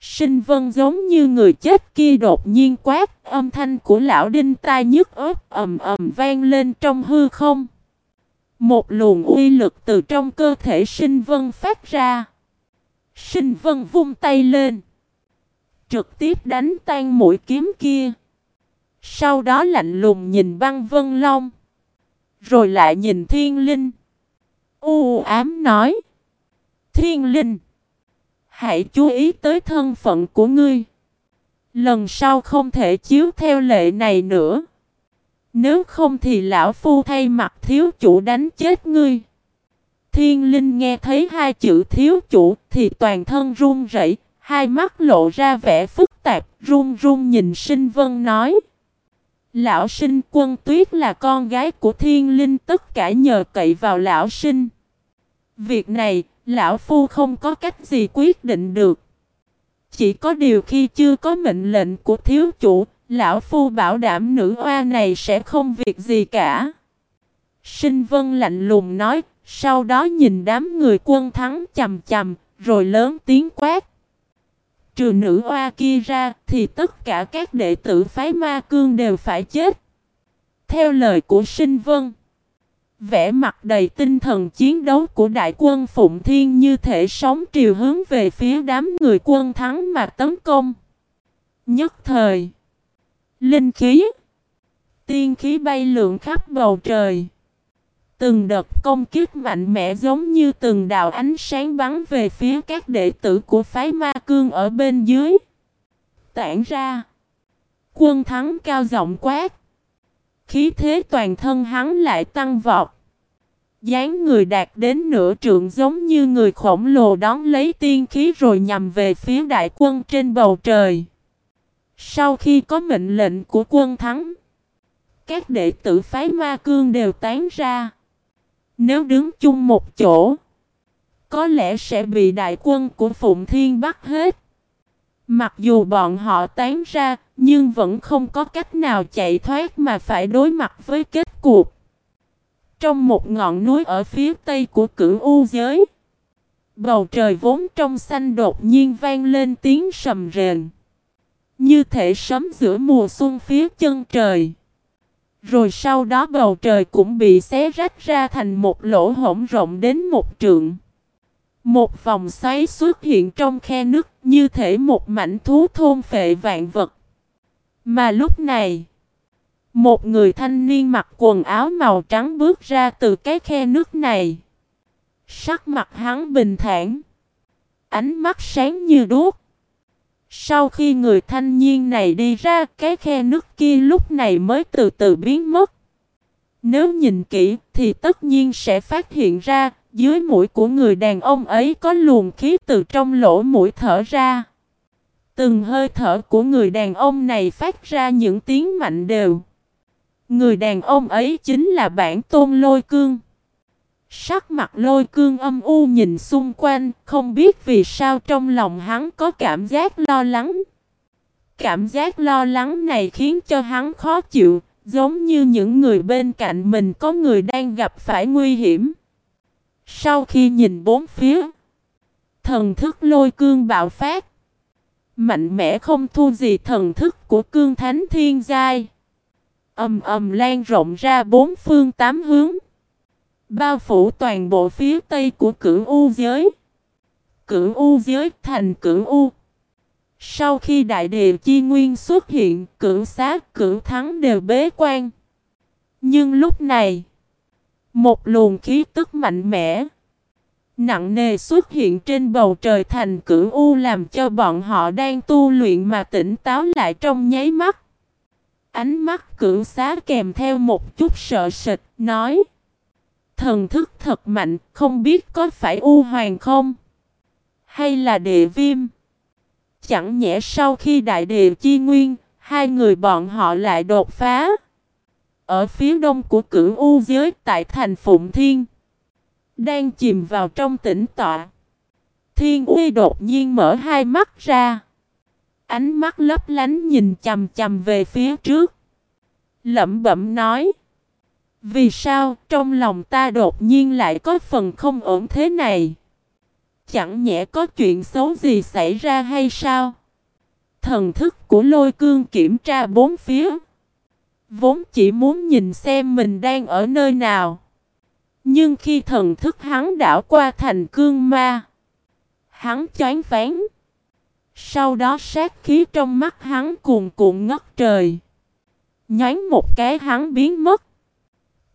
Sinh vân giống như người chết kia đột nhiên quát, âm thanh của lão đinh tai nhức ớt ầm ầm vang lên trong hư không. Một luồng uy lực từ trong cơ thể sinh vân phát ra. Sinh vân vung tay lên. Trực tiếp đánh tan mũi kiếm kia. Sau đó lạnh lùng nhìn băng vân long. Rồi lại nhìn thiên linh. U ám nói. Thiên linh. Hãy chú ý tới thân phận của ngươi. Lần sau không thể chiếu theo lệ này nữa. Nếu không thì lão phu thay mặt thiếu chủ đánh chết ngươi. Thiên linh nghe thấy hai chữ thiếu chủ thì toàn thân run rẩy, hai mắt lộ ra vẻ phức tạp, run run nhìn sinh vân nói. Lão sinh quân tuyết là con gái của thiên linh tất cả nhờ cậy vào lão sinh. Việc này, lão phu không có cách gì quyết định được. Chỉ có điều khi chưa có mệnh lệnh của thiếu chủ, lão phu bảo đảm nữ oa này sẽ không việc gì cả. Sinh vân lạnh lùng nói, sau đó nhìn đám người quân thắng chầm chầm, rồi lớn tiếng quát. Trừ nữ oa kia ra, thì tất cả các đệ tử phái ma cương đều phải chết. Theo lời của sinh vân. Vẻ mặt đầy tinh thần chiến đấu của đại quân Phụng Thiên như thể sóng triều hướng về phía đám người quân thắng mà tấn công. Nhất thời, linh khí, tiên khí bay lượn khắp bầu trời. Từng đợt công kiếp mạnh mẽ giống như từng đạo ánh sáng bắn về phía các đệ tử của phái ma cương ở bên dưới. Tản ra, quân thắng cao giọng quát. Khí thế toàn thân hắn lại tăng vọt. dáng người đạt đến nửa trượng giống như người khổng lồ đón lấy tiên khí rồi nhằm về phía đại quân trên bầu trời. Sau khi có mệnh lệnh của quân thắng, các đệ tử phái ma cương đều tán ra. Nếu đứng chung một chỗ, có lẽ sẽ bị đại quân của Phụng Thiên bắt hết. Mặc dù bọn họ tán ra, nhưng vẫn không có cách nào chạy thoát mà phải đối mặt với kết cục. Trong một ngọn núi ở phía tây của cửu u giới, bầu trời vốn trong xanh đột nhiên vang lên tiếng sầm rền. Như thể sấm giữa mùa xuân phía chân trời. Rồi sau đó bầu trời cũng bị xé rách ra thành một lỗ hổng rộng đến một trượng. Một vòng xoáy xuất hiện trong khe nước như thể một mảnh thú thôn phệ vạn vật. Mà lúc này, một người thanh niên mặc quần áo màu trắng bước ra từ cái khe nước này. Sắc mặt hắn bình thản, ánh mắt sáng như đuốc. Sau khi người thanh niên này đi ra, cái khe nước kia lúc này mới từ từ biến mất. Nếu nhìn kỹ thì tất nhiên sẽ phát hiện ra, dưới mũi của người đàn ông ấy có luồng khí từ trong lỗ mũi thở ra. Từng hơi thở của người đàn ông này phát ra những tiếng mạnh đều. Người đàn ông ấy chính là bản tôn lôi cương. Sắc mặt lôi cương âm u nhìn xung quanh, không biết vì sao trong lòng hắn có cảm giác lo lắng. Cảm giác lo lắng này khiến cho hắn khó chịu, giống như những người bên cạnh mình có người đang gặp phải nguy hiểm. Sau khi nhìn bốn phía, thần thức lôi cương bạo phát. Mạnh mẽ không thu gì thần thức của cương thánh thiên giai. âm ầm lan rộng ra bốn phương tám hướng. Bao phủ toàn bộ phía tây của cửu u giới. Cửu u giới thành cửu u. Sau khi đại địa chi nguyên xuất hiện, cửu sát, cửu thắng đều bế quan. Nhưng lúc này, một luồng khí tức mạnh mẽ, nặng nề xuất hiện trên bầu trời thành cửu u làm cho bọn họ đang tu luyện mà tỉnh táo lại trong nháy mắt. Ánh mắt cửu xá kèm theo một chút sợ sệt, nói Thần thức thật mạnh, không biết có phải u hoàng không? Hay là địa viêm? Chẳng nhẽ sau khi đại địa chi nguyên, hai người bọn họ lại đột phá. Ở phía đông của cửu U giới tại thành Phụng Thiên. Đang chìm vào trong tĩnh tọa. Thiên uy đột nhiên mở hai mắt ra. Ánh mắt lấp lánh nhìn chầm chầm về phía trước. Lẩm bẩm nói. Vì sao trong lòng ta đột nhiên lại có phần không ổn thế này? Chẳng nhẽ có chuyện xấu gì xảy ra hay sao? Thần thức của lôi cương kiểm tra bốn phía. Vốn chỉ muốn nhìn xem mình đang ở nơi nào. Nhưng khi thần thức hắn đảo qua thành cương ma. Hắn choáng phán, Sau đó sát khí trong mắt hắn cuồn cuộn ngất trời. Nhánh một cái hắn biến mất.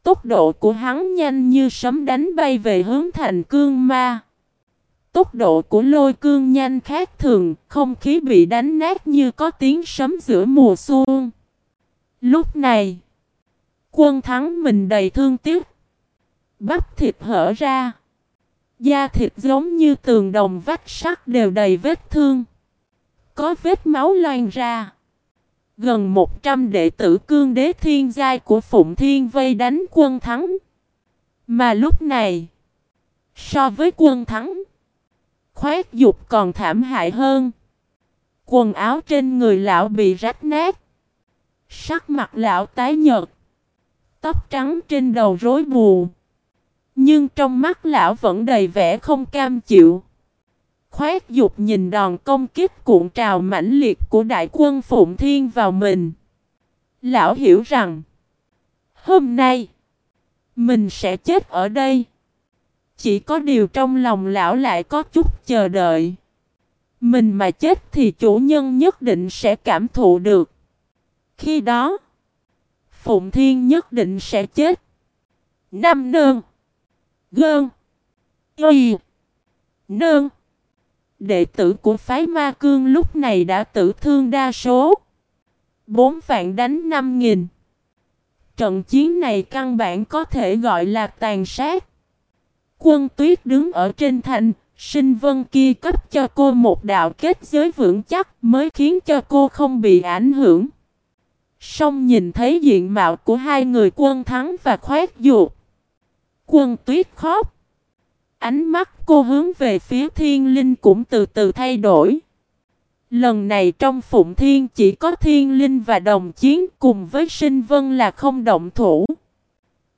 Tốc độ của hắn nhanh như sấm đánh bay về hướng thành cương ma. Tốc độ của lôi cương nhanh khác thường, không khí bị đánh nát như có tiếng sấm giữa mùa xuân. Lúc này, quân thắng mình đầy thương tiếc. Bắp thịt hở ra. Da thịt giống như tường đồng vách sắt đều đầy vết thương. Có vết máu loang ra. Gần 100 đệ tử cương đế thiên giai của Phụng Thiên vây đánh quân thắng. Mà lúc này, so với quân thắng, khoét dục còn thảm hại hơn. Quần áo trên người lão bị rách nát. Sắc mặt lão tái nhợt. Tóc trắng trên đầu rối bù. Nhưng trong mắt lão vẫn đầy vẻ không cam chịu. Khoét dục nhìn đòn công kích cuộn trào mãnh liệt của đại quân Phụng Thiên vào mình. Lão hiểu rằng, hôm nay, mình sẽ chết ở đây. Chỉ có điều trong lòng lão lại có chút chờ đợi. Mình mà chết thì chủ nhân nhất định sẽ cảm thụ được. Khi đó, Phụng Thiên nhất định sẽ chết. Năm nương. Gơn. Y. Nương. Đệ tử của phái ma cương lúc này đã tử thương đa số. Bốn vạn đánh năm nghìn. Trận chiến này căn bản có thể gọi là tàn sát. Quân tuyết đứng ở trên thành, sinh vân kia cấp cho cô một đạo kết giới vững chắc mới khiến cho cô không bị ảnh hưởng. Song nhìn thấy diện mạo của hai người quân thắng và khoét dục. Quân tuyết khóc. Ánh mắt cô hướng về phía thiên linh cũng từ từ thay đổi. Lần này trong phụng thiên chỉ có thiên linh và đồng chiến cùng với sinh vân là không động thủ.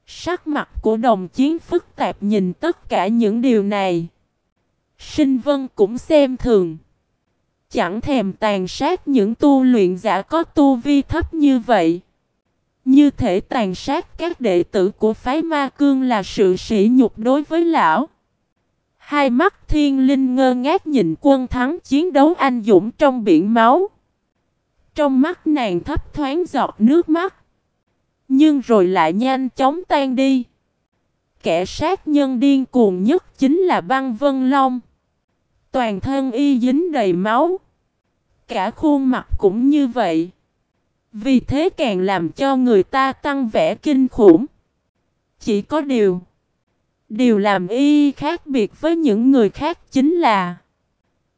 Sắc mặt của đồng chiến phức tạp nhìn tất cả những điều này. Sinh vân cũng xem thường. Chẳng thèm tàn sát những tu luyện giả có tu vi thấp như vậy. Như thể tàn sát các đệ tử của phái ma cương là sự sỉ nhục đối với lão. Hai mắt thiên linh ngơ ngác nhìn quân thắng chiến đấu anh dũng trong biển máu. Trong mắt nàng thấp thoáng giọt nước mắt. Nhưng rồi lại nhanh chóng tan đi. Kẻ sát nhân điên cuồng nhất chính là băng vân long. Toàn thân y dính đầy máu. Cả khuôn mặt cũng như vậy. Vì thế càng làm cho người ta tăng vẻ kinh khủng. Chỉ có điều. Điều làm y khác biệt với những người khác chính là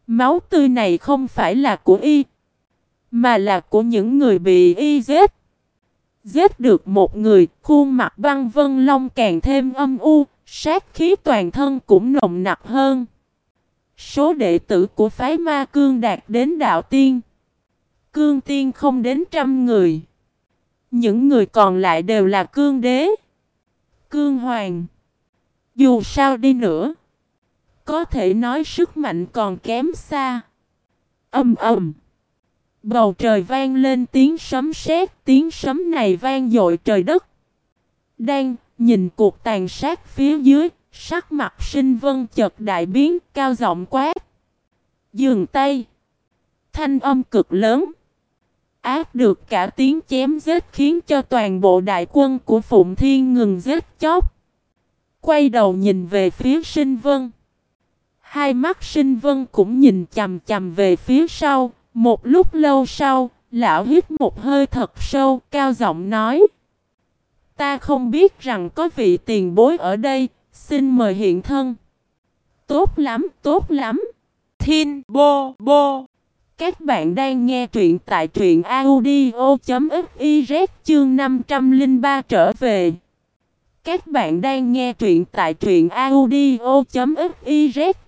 Máu tươi này không phải là của y, Mà là của những người bị y giết. Giết được một người, Khuôn mặt băng vân long càng thêm âm u, Sát khí toàn thân cũng nồng nặc hơn. Số đệ tử của phái ma cương đạt đến đạo tiên. Cương tiên không đến trăm người. Những người còn lại đều là cương đế, Cương hoàng dù sao đi nữa, có thể nói sức mạnh còn kém xa. Âm ầm. Bầu trời vang lên tiếng sấm sét, tiếng sấm này vang dội trời đất. Đang nhìn cuộc tàn sát phía dưới, sắc mặt sinh vân chợt đại biến, cao giọng quát. Dừng tay. Thanh âm cực lớn. Ác được cả tiếng chém giết khiến cho toàn bộ đại quân của Phụng Thiên ngừng giết chóc. Quay đầu nhìn về phía sinh vân. Hai mắt sinh vân cũng nhìn chầm chầm về phía sau. Một lúc lâu sau, lão hít một hơi thật sâu, cao giọng nói. Ta không biết rằng có vị tiền bối ở đây, xin mời hiện thân. Tốt lắm, tốt lắm. Thiên Bô Bô Các bạn đang nghe truyện tại truyện audio.fiz chương 503 trở về. Các bạn đang nghe truyện tại truyện audio.fiz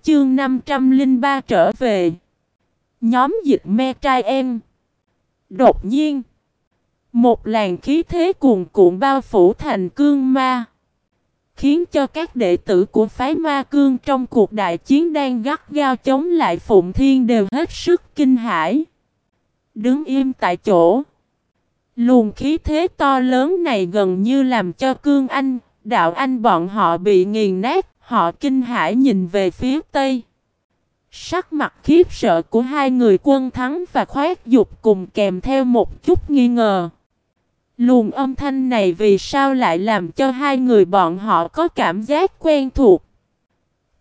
chương 503 trở về. Nhóm dịch me trai em. Đột nhiên. Một làn khí thế cuồn cuộn bao phủ thành cương ma. Khiến cho các đệ tử của phái ma cương trong cuộc đại chiến đang gắt gao chống lại Phụng Thiên đều hết sức kinh hãi. Đứng im tại chỗ. Luồng khí thế to lớn này gần như làm cho cương anh, đạo anh bọn họ bị nghiền nát, họ kinh hãi nhìn về phía tây. Sắc mặt khiếp sợ của hai người quân thắng và khoét dục cùng kèm theo một chút nghi ngờ. Luồng âm thanh này vì sao lại làm cho hai người bọn họ có cảm giác quen thuộc.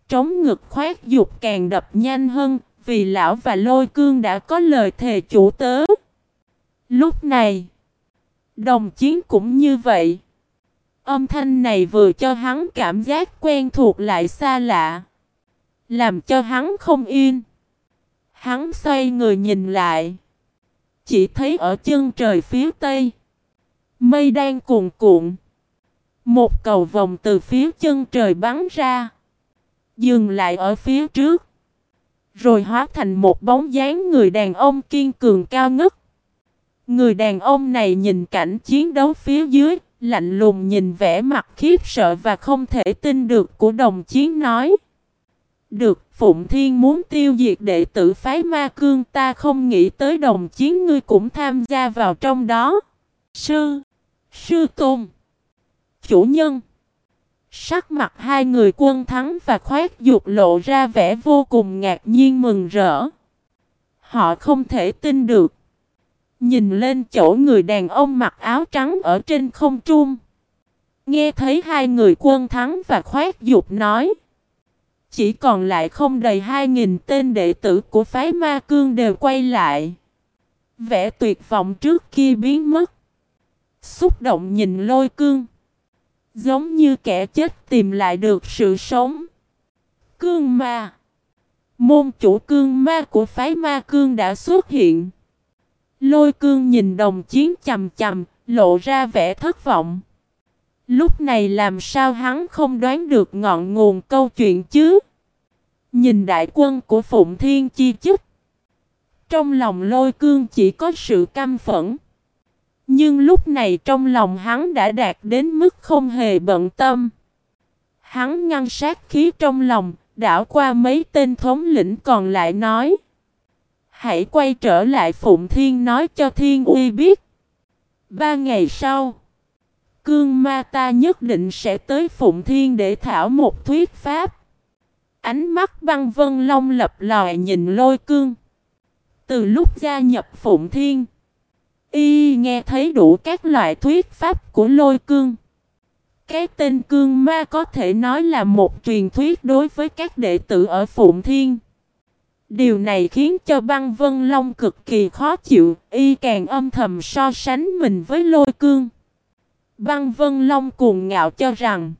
Trống ngực khoét dục càng đập nhanh hơn, vì lão và lôi cương đã có lời thề chủ tớ. Lúc này, đồng chiến cũng như vậy. Âm thanh này vừa cho hắn cảm giác quen thuộc lại xa lạ. Làm cho hắn không yên. Hắn xoay người nhìn lại. Chỉ thấy ở chân trời phía tây. Mây đang cuồn cuộn. Một cầu vòng từ phía chân trời bắn ra. Dừng lại ở phía trước. Rồi hóa thành một bóng dáng người đàn ông kiên cường cao ngất. Người đàn ông này nhìn cảnh chiến đấu phía dưới, lạnh lùng nhìn vẻ mặt khiếp sợ và không thể tin được của đồng chiến nói. Được, Phụng Thiên muốn tiêu diệt đệ tử phái ma cương ta không nghĩ tới đồng chiến ngươi cũng tham gia vào trong đó. Sư, sư tôn, chủ nhân. Sắc mặt hai người quân thắng và khoét dục lộ ra vẻ vô cùng ngạc nhiên mừng rỡ. Họ không thể tin được. Nhìn lên chỗ người đàn ông mặc áo trắng ở trên không trung. Nghe thấy hai người quân thắng và khoét dục nói. Chỉ còn lại không đầy 2.000 tên đệ tử của phái ma cương đều quay lại. Vẻ tuyệt vọng trước kia biến mất. Xúc động nhìn lôi cương. Giống như kẻ chết tìm lại được sự sống. Cương ma. Môn chủ cương ma của phái ma cương đã xuất hiện. Lôi cương nhìn đồng chiến chầm chầm, lộ ra vẻ thất vọng. Lúc này làm sao hắn không đoán được ngọn nguồn câu chuyện chứ? Nhìn đại quân của Phụng Thiên chi chức. Trong lòng lôi cương chỉ có sự căm phẫn. Nhưng lúc này trong lòng hắn đã đạt đến mức không hề bận tâm. Hắn ngăn sát khí trong lòng, đảo qua mấy tên thống lĩnh còn lại nói. Hãy quay trở lại Phụng Thiên nói cho Thiên Uy biết. Ba ngày sau, Cương Ma ta nhất định sẽ tới Phụng Thiên để thảo một thuyết pháp. Ánh mắt băng vân long lập lòi nhìn lôi cương. Từ lúc gia nhập Phụng Thiên, y nghe thấy đủ các loại thuyết pháp của lôi cương. Cái tên cương ma có thể nói là một truyền thuyết đối với các đệ tử ở Phụng Thiên. Điều này khiến cho băng vân long cực kỳ khó chịu, y càng âm thầm so sánh mình với lôi cương. Băng vân long cuồng ngạo cho rằng,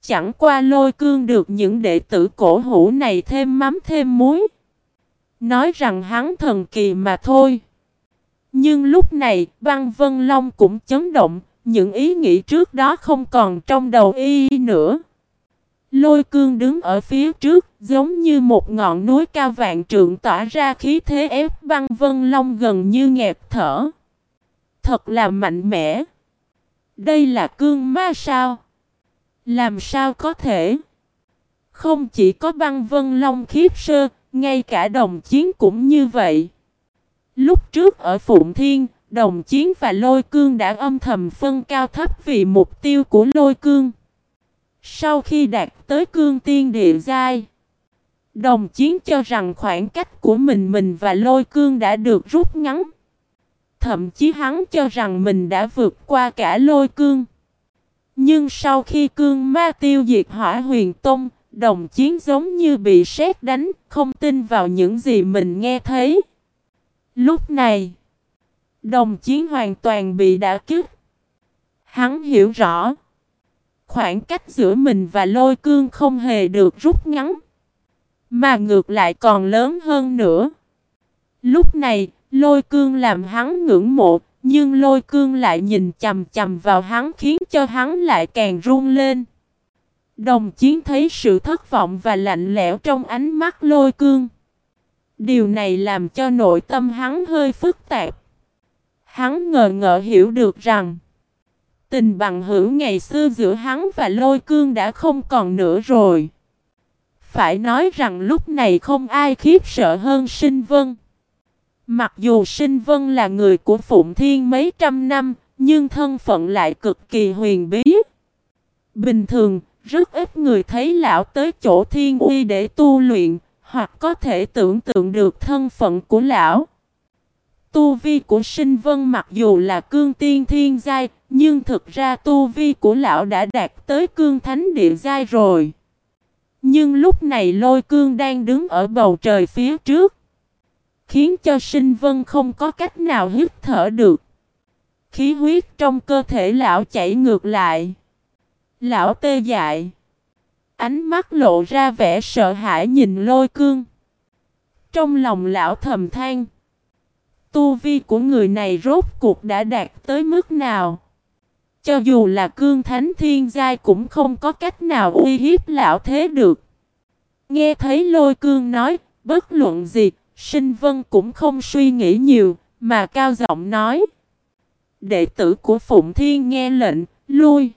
chẳng qua lôi cương được những đệ tử cổ hủ này thêm mắm thêm muối. Nói rằng hắn thần kỳ mà thôi. Nhưng lúc này, băng vân long cũng chấn động, những ý nghĩ trước đó không còn trong đầu y nữa. Lôi cương đứng ở phía trước, giống như một ngọn núi cao vạn trượng tỏa ra khí thế ép băng vân long gần như nghẹt thở. Thật là mạnh mẽ. Đây là cương ma sao? Làm sao có thể? Không chỉ có băng vân long khiếp sơ, ngay cả đồng chiến cũng như vậy. Lúc trước ở Phụng Thiên, Đồng Chiến và Lôi Cương đã âm thầm phân cao thấp vì mục tiêu của Lôi Cương. Sau khi đạt tới cương tiên địa giai, Đồng Chiến cho rằng khoảng cách của mình mình và Lôi Cương đã được rút ngắn. Thậm chí hắn cho rằng mình đã vượt qua cả Lôi Cương. Nhưng sau khi cương ma tiêu diệt hỏa huyền tông, đồng chiến giống như bị sét đánh, không tin vào những gì mình nghe thấy. Lúc này, đồng chiến hoàn toàn bị đả kích. Hắn hiểu rõ, khoảng cách giữa mình và lôi cương không hề được rút ngắn, mà ngược lại còn lớn hơn nữa. Lúc này, lôi cương làm hắn ngưỡng mộ, nhưng lôi cương lại nhìn chầm chầm vào hắn khiến cho hắn lại càng run lên. Đồng chiến thấy sự thất vọng và lạnh lẽo trong ánh mắt lôi cương. Điều này làm cho nội tâm hắn hơi phức tạp. Hắn ngờ ngợ hiểu được rằng tình bằng hữu ngày xưa giữa hắn và lôi cương đã không còn nữa rồi. Phải nói rằng lúc này không ai khiếp sợ hơn sinh vân. Mặc dù sinh vân là người của Phụng Thiên mấy trăm năm, nhưng thân phận lại cực kỳ huyền bí. Bình thường, rất ít người thấy lão tới chỗ thiên uy để tu luyện, hoặc có thể tưởng tượng được thân phận của lão. Tu vi của sinh vân mặc dù là cương tiên thiên giai, nhưng thực ra tu vi của lão đã đạt tới cương thánh địa giai rồi. Nhưng lúc này lôi cương đang đứng ở bầu trời phía trước khiến cho sinh vân không có cách nào hít thở được. Khí huyết trong cơ thể lão chảy ngược lại. Lão tê dại. Ánh mắt lộ ra vẻ sợ hãi nhìn lôi cương. Trong lòng lão thầm than. Tu vi của người này rốt cuộc đã đạt tới mức nào? Cho dù là cương thánh thiên giai cũng không có cách nào uy hiếp lão thế được. Nghe thấy lôi cương nói, bất luận gì, Sinh Vân cũng không suy nghĩ nhiều, mà cao giọng nói. Đệ tử của Phụng Thiên nghe lệnh, lui.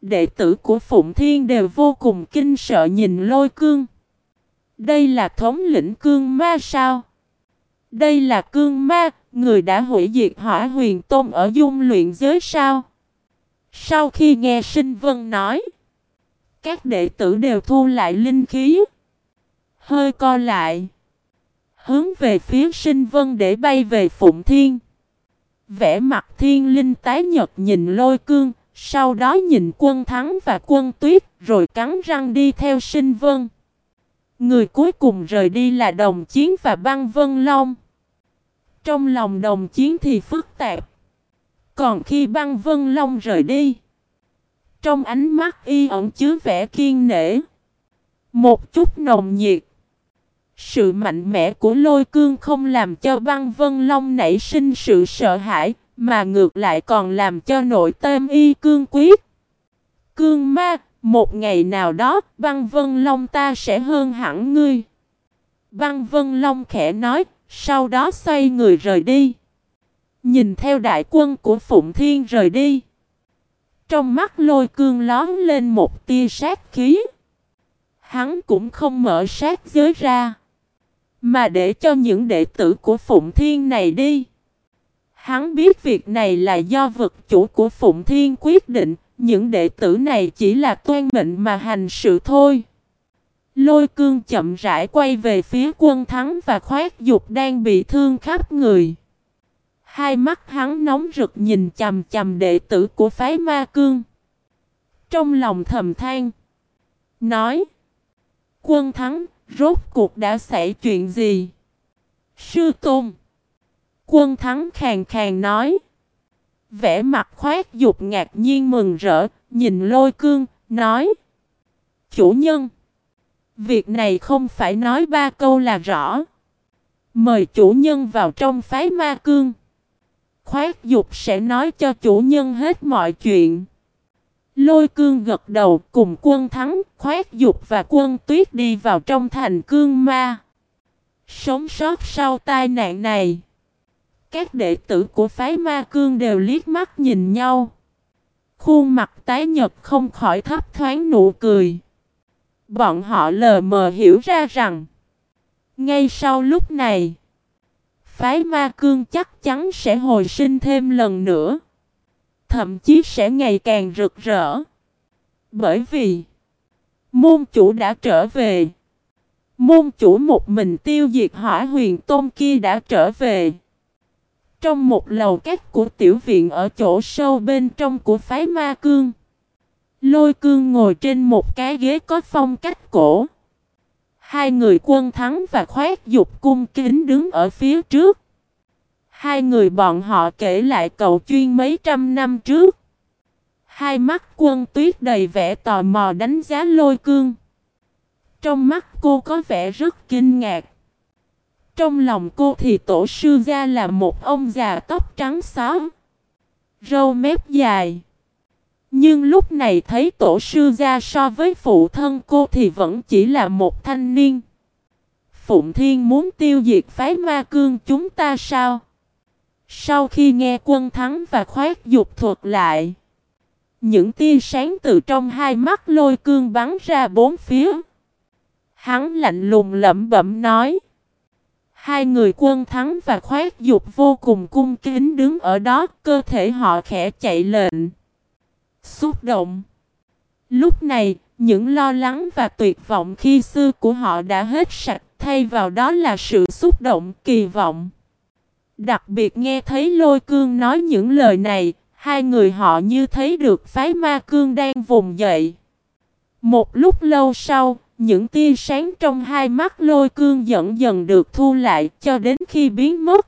Đệ tử của Phụng Thiên đều vô cùng kinh sợ nhìn lôi cương. Đây là thống lĩnh cương ma sao? Đây là cương ma, người đã hủy diệt hỏa huyền tôn ở dung luyện giới sao? Sau khi nghe sinh vân nói, các đệ tử đều thu lại linh khí. Hơi co lại. Hướng về phía sinh vân để bay về Phụng Thiên. Vẽ mặt thiên linh tái nhật nhìn lôi cương, sau đó nhìn quân thắng và quân tuyết, rồi cắn răng đi theo sinh vân. Người cuối cùng rời đi là đồng chiến và băng vân long. Trong lòng đồng chiến thì phức tạp. Còn khi băng vân long rời đi, trong ánh mắt y ẩn chứa vẻ kiên nể. Một chút nồng nhiệt. Sự mạnh mẽ của lôi cương không làm cho băng vân long nảy sinh sự sợ hãi, mà ngược lại còn làm cho nội tâm y cương quyết. Cương ma, một ngày nào đó, băng vân long ta sẽ hơn hẳn ngươi. Băng vân long khẽ nói, sau đó xoay người rời đi. Nhìn theo đại quân của Phụng Thiên rời đi. Trong mắt lôi cương lón lên một tia sát khí. Hắn cũng không mở sát giới ra. Mà để cho những đệ tử của Phụng Thiên này đi. Hắn biết việc này là do vật chủ của Phụng Thiên quyết định, những đệ tử này chỉ là toan mệnh mà hành sự thôi. Lôi cương chậm rãi quay về phía quân thắng và khoét dục đang bị thương khắp người. Hai mắt hắn nóng rực nhìn chầm chầm đệ tử của phái ma cương. Trong lòng thầm than. Nói. Quân thắng, Rốt cuộc đã xảy chuyện gì? Sư Tôn Quân thắng khàng khàng nói Vẽ mặt khoét dục ngạc nhiên mừng rỡ Nhìn lôi cương Nói Chủ nhân Việc này không phải nói ba câu là rõ Mời chủ nhân vào trong phái ma cương khoát dục sẽ nói cho chủ nhân hết mọi chuyện Lôi cương gật đầu cùng quân thắng, khoát dục và quân tuyết đi vào trong thành cương ma. Sống sót sau tai nạn này. Các đệ tử của phái ma cương đều liếc mắt nhìn nhau. Khuôn mặt tái nhật không khỏi thấp thoáng nụ cười. Bọn họ lờ mờ hiểu ra rằng. Ngay sau lúc này. phái ma cương chắc chắn sẽ hồi sinh thêm lần nữa. Thậm chí sẽ ngày càng rực rỡ. Bởi vì, môn chủ đã trở về. Môn chủ một mình tiêu diệt hỏa huyền tôn kia đã trở về. Trong một lầu cát của tiểu viện ở chỗ sâu bên trong của phái ma cương. Lôi cương ngồi trên một cái ghế có phong cách cổ. Hai người quân thắng và khoét dục cung kính đứng ở phía trước. Hai người bọn họ kể lại cậu chuyên mấy trăm năm trước. Hai mắt quân tuyết đầy vẻ tò mò đánh giá lôi cương. Trong mắt cô có vẻ rất kinh ngạc. Trong lòng cô thì tổ sư gia là một ông già tóc trắng xóa. Râu mép dài. Nhưng lúc này thấy tổ sư gia so với phụ thân cô thì vẫn chỉ là một thanh niên. Phụng Thiên muốn tiêu diệt phái ma cương chúng ta sao? Sau khi nghe quân thắng và khoát dục thuật lại. Những tia sáng từ trong hai mắt lôi cương bắn ra bốn phía. Hắn lạnh lùng lẩm bẩm nói. Hai người quân thắng và khoát dục vô cùng cung kính đứng ở đó, cơ thể họ khẽ chạy lệnh. Xúc động. Lúc này, những lo lắng và tuyệt vọng khi xưa của họ đã hết sạch, thay vào đó là sự xúc động kỳ vọng. Đặc biệt nghe thấy lôi cương nói những lời này, hai người họ như thấy được phái ma cương đang vùng dậy. Một lúc lâu sau, những tia sáng trong hai mắt lôi cương dần dần được thu lại cho đến khi biến mất.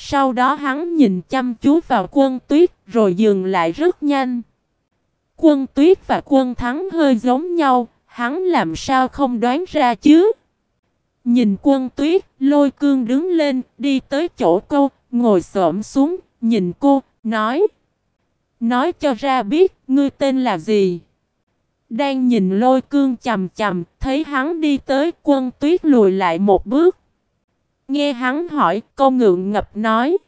Sau đó hắn nhìn chăm chú vào quân tuyết rồi dừng lại rất nhanh. Quân tuyết và quân thắng hơi giống nhau, hắn làm sao không đoán ra chứ? Nhìn quân tuyết, lôi cương đứng lên, đi tới chỗ cô, ngồi xổm xuống, nhìn cô, nói. Nói cho ra biết, ngươi tên là gì? Đang nhìn lôi cương chầm chầm, thấy hắn đi tới quân tuyết lùi lại một bước. Nghe hắn hỏi, câu ngượng ngập nói.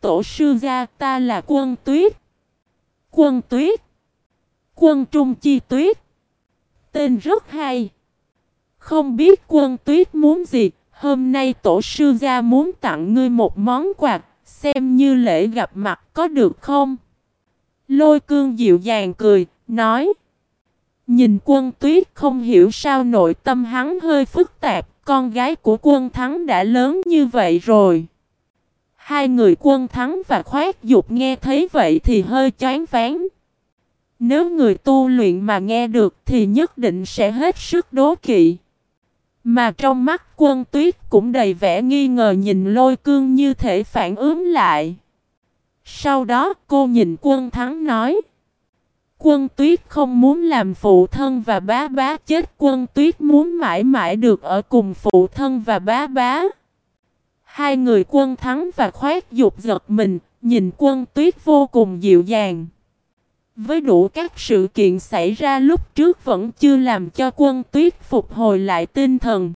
Tổ sư gia ta là quân tuyết. Quân tuyết. Quân trung chi tuyết. Tên rất hay. Không biết quân tuyết muốn gì, hôm nay tổ sư gia muốn tặng ngươi một món quà, xem như lễ gặp mặt có được không? Lôi cương dịu dàng cười, nói. Nhìn quân tuyết không hiểu sao nội tâm hắn hơi phức tạp, con gái của quân thắng đã lớn như vậy rồi. Hai người quân thắng và khoét dục nghe thấy vậy thì hơi chán ván. Nếu người tu luyện mà nghe được thì nhất định sẽ hết sức đố kỵ. Mà trong mắt quân tuyết cũng đầy vẻ nghi ngờ nhìn lôi cương như thể phản ứng lại. Sau đó cô nhìn quân thắng nói. Quân tuyết không muốn làm phụ thân và bá bá chết. Quân tuyết muốn mãi mãi được ở cùng phụ thân và bá bá. Hai người quân thắng và khoét dục giật mình, nhìn quân tuyết vô cùng dịu dàng. Với đủ các sự kiện xảy ra lúc trước vẫn chưa làm cho quân tuyết phục hồi lại tinh thần.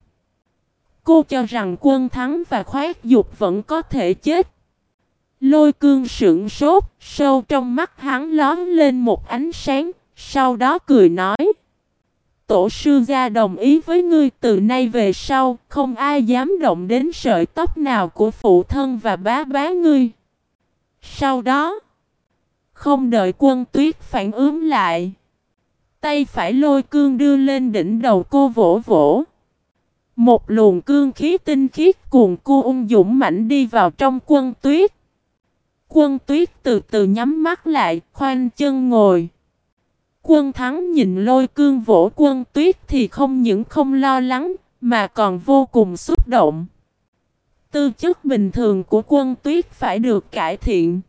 Cô cho rằng quân thắng và khoét dục vẫn có thể chết. Lôi cương sững sốt, sâu trong mắt hắn lón lên một ánh sáng, sau đó cười nói. Tổ sư gia đồng ý với ngươi từ nay về sau, không ai dám động đến sợi tóc nào của phụ thân và bá bá ngươi. Sau đó, không đợi quân tuyết phản ứng lại. Tay phải lôi cương đưa lên đỉnh đầu cô vỗ vỗ. Một luồng cương khí tinh khiết cuồn cu ung dũng mạnh đi vào trong quân tuyết. Quân tuyết từ từ nhắm mắt lại, khoanh chân ngồi. Quân thắng nhìn lôi cương vỗ quân tuyết thì không những không lo lắng, mà còn vô cùng xúc động. Tư chất bình thường của quân tuyết phải được cải thiện.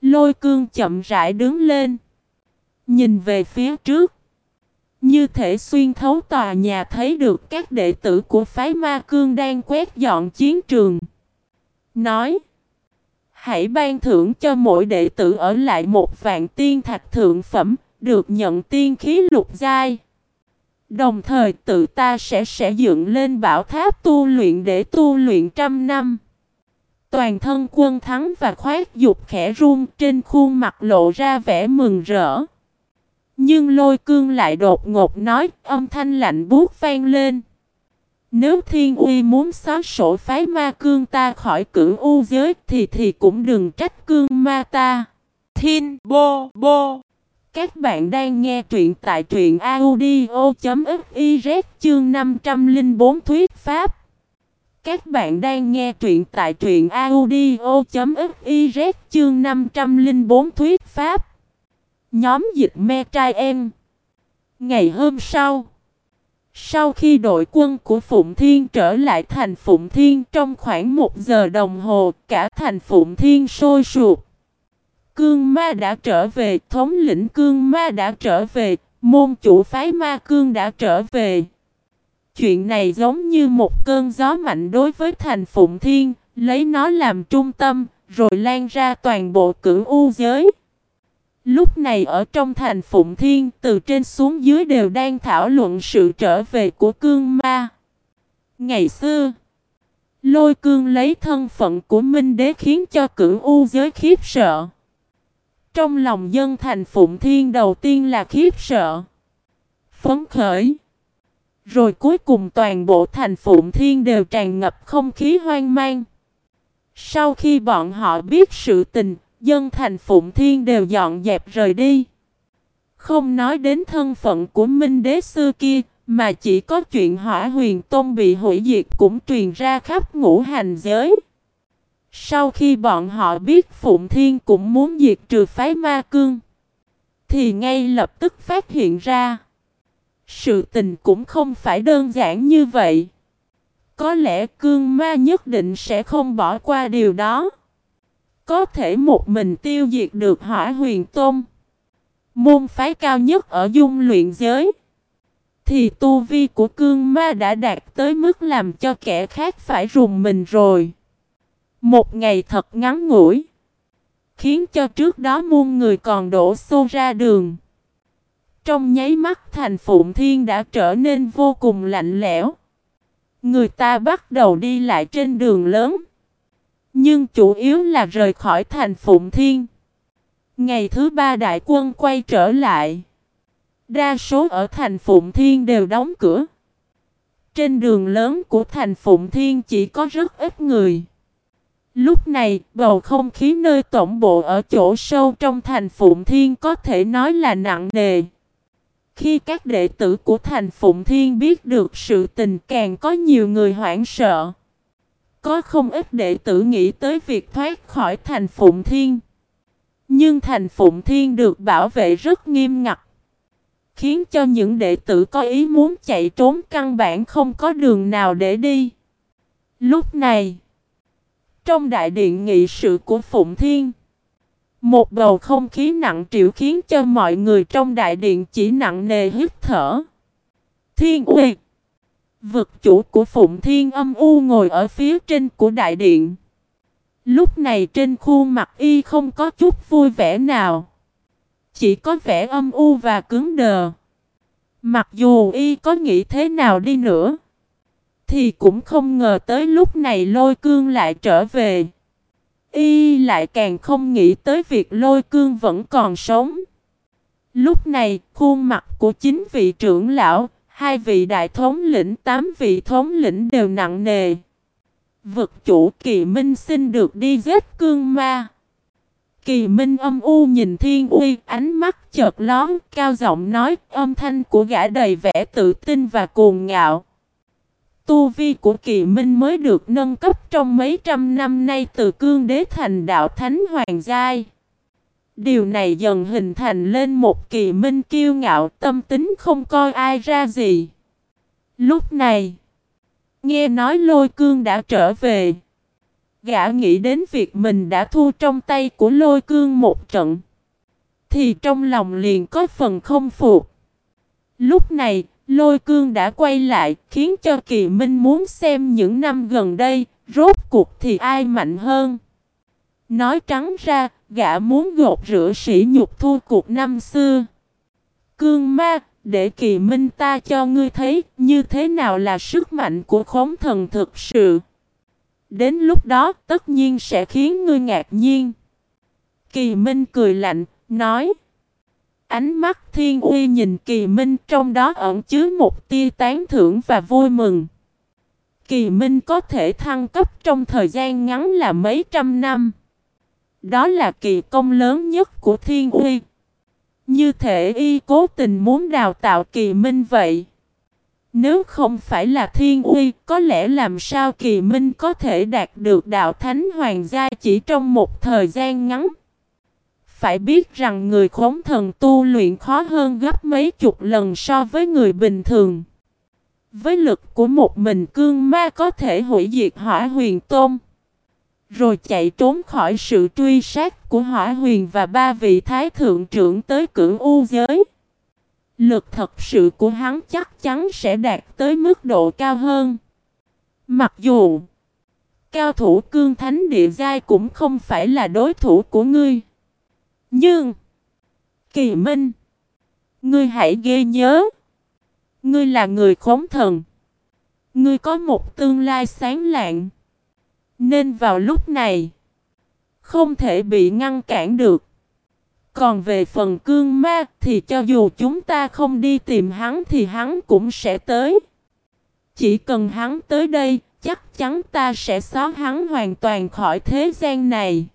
Lôi cương chậm rãi đứng lên. Nhìn về phía trước. Như thể xuyên thấu tòa nhà thấy được các đệ tử của phái ma cương đang quét dọn chiến trường. Nói. Hãy ban thưởng cho mỗi đệ tử ở lại một vạn tiên thạch thượng phẩm, được nhận tiên khí lục giai. Đồng thời tự ta sẽ sẽ dựng lên bảo tháp tu luyện để tu luyện trăm năm. Toàn thân quân thắng và khoét dục khẽ run trên khuôn mặt lộ ra vẻ mừng rỡ. Nhưng lôi cương lại đột ngột nói âm thanh lạnh buốt vang lên. Nếu thiên uy muốn xóa sổ phái ma cương ta khỏi cửu u giới thì thì cũng đừng trách cương ma ta. Thiên bô bô. Các bạn đang nghe truyện tại truyện audio.fiz chương 504 thuyết pháp. Các bạn đang nghe truyện tại truyện audio.fiz chương 504 thuyết pháp. Nhóm dịch me trai em. Ngày hôm sau. Sau khi đội quân của Phụng Thiên trở lại thành Phụng Thiên trong khoảng một giờ đồng hồ, cả thành Phụng Thiên sôi sụp. Cương ma đã trở về, thống lĩnh cương ma đã trở về, môn chủ phái ma cương đã trở về. Chuyện này giống như một cơn gió mạnh đối với thành Phụng Thiên, lấy nó làm trung tâm, rồi lan ra toàn bộ cửu u giới. Lúc này ở trong thành Phụng Thiên, từ trên xuống dưới đều đang thảo luận sự trở về của cương ma. Ngày xưa, lôi cương lấy thân phận của Minh Đế khiến cho cửu u giới khiếp sợ. Trong lòng dân thành Phụng Thiên đầu tiên là khiếp sợ, phấn khởi. Rồi cuối cùng toàn bộ thành Phụng Thiên đều tràn ngập không khí hoang mang. Sau khi bọn họ biết sự tình, dân thành Phụng Thiên đều dọn dẹp rời đi. Không nói đến thân phận của Minh Đế xưa kia, mà chỉ có chuyện hỏa huyền tôn bị hủy diệt cũng truyền ra khắp ngũ hành giới. Sau khi bọn họ biết Phụng Thiên cũng muốn diệt trừ phái ma cương, thì ngay lập tức phát hiện ra. Sự tình cũng không phải đơn giản như vậy. Có lẽ cương ma nhất định sẽ không bỏ qua điều đó. Có thể một mình tiêu diệt được hỏa huyền tôn. Môn phái cao nhất ở dung luyện giới. Thì tu vi của cương ma đã đạt tới mức làm cho kẻ khác phải rùng mình rồi. Một ngày thật ngắn ngủi. Khiến cho trước đó muôn người còn đổ xô ra đường. Trong nháy mắt thành Phụng Thiên đã trở nên vô cùng lạnh lẽo. Người ta bắt đầu đi lại trên đường lớn. Nhưng chủ yếu là rời khỏi thành Phụng Thiên. Ngày thứ ba đại quân quay trở lại. Đa số ở thành Phụng Thiên đều đóng cửa. Trên đường lớn của thành Phụng Thiên chỉ có rất ít người. Lúc này, bầu không khí nơi tổng bộ ở chỗ sâu trong thành Phụng Thiên có thể nói là nặng nề. Khi các đệ tử của thành Phụng Thiên biết được sự tình càng có nhiều người hoảng sợ. Có không ít đệ tử nghĩ tới việc thoát khỏi thành Phụng Thiên. Nhưng thành Phụng Thiên được bảo vệ rất nghiêm ngặt. Khiến cho những đệ tử có ý muốn chạy trốn căn bản không có đường nào để đi. Lúc này, trong đại điện nghị sự của Phụng Thiên, một bầu không khí nặng trĩu khiến cho mọi người trong đại điện chỉ nặng nề hít thở. Thiên Uyệt Vực chủ của Phụng Thiên âm u ngồi ở phía trên của đại điện. Lúc này trên khuôn mặt y không có chút vui vẻ nào. Chỉ có vẻ âm u và cứng đờ. Mặc dù y có nghĩ thế nào đi nữa. Thì cũng không ngờ tới lúc này lôi cương lại trở về. Y lại càng không nghĩ tới việc lôi cương vẫn còn sống. Lúc này, khuôn mặt của chính vị trưởng lão, hai vị đại thống lĩnh, tám vị thống lĩnh đều nặng nề. Vực chủ kỳ minh xin được đi giết cương ma. Kỳ minh âm u nhìn thiên uy, ánh mắt chợt lón, cao giọng nói, âm thanh của gã đầy vẻ tự tin và cuồng ngạo. Tu vi của kỳ minh mới được nâng cấp trong mấy trăm năm nay từ cương đế thành đạo thánh hoàng giai. Điều này dần hình thành lên một kỳ minh kiêu ngạo tâm tính không coi ai ra gì. Lúc này, nghe nói lôi cương đã trở về. Gã nghĩ đến việc mình đã thu trong tay của lôi cương một trận. Thì trong lòng liền có phần không phục. Lúc này, Lôi cương đã quay lại, khiến cho kỳ minh muốn xem những năm gần đây, rốt cuộc thì ai mạnh hơn. Nói trắng ra, gã muốn gột rửa sỉ nhục thu cuộc năm xưa. Cương ma, để kỳ minh ta cho ngươi thấy như thế nào là sức mạnh của khống thần thực sự. Đến lúc đó tất nhiên sẽ khiến ngươi ngạc nhiên. Kỳ minh cười lạnh, nói. Ánh mắt thiên uy nhìn kỳ minh trong đó ẩn chứa một tia tán thưởng và vui mừng. kỳ minh có thể thăng cấp trong thời gian ngắn là mấy trăm năm. Đó là kỳ công lớn nhất của thiên uy. Như thể y cố tình muốn đào tạo kỳ minh vậy. Nếu không phải là thiên uy, có lẽ làm sao kỳ minh có thể đạt được đạo thánh hoàng gia chỉ trong một thời gian ngắn. Phải biết rằng người khống thần tu luyện khó hơn gấp mấy chục lần so với người bình thường. Với lực của một mình cương ma có thể hủy diệt hỏa huyền tôn. Rồi chạy trốn khỏi sự truy sát của hỏa huyền và ba vị thái thượng trưởng tới cưỡng u giới. Lực thật sự của hắn chắc chắn sẽ đạt tới mức độ cao hơn. Mặc dù cao thủ cương thánh địa giai cũng không phải là đối thủ của ngươi. Nhưng, Kỳ Minh, Ngươi hãy ghê nhớ, Ngươi là người khống thần Ngươi có một tương lai sáng lạng nên vào lúc này Không thể bị ngăn cản được còn về phần cương ma thì cho dù chúng ta không đi tìm hắn thì hắn cũng sẽ tới. Chỉ cần hắn tới đây, chắc chắn ta sẽ xóa hắn hoàn toàn khỏi thế gian này.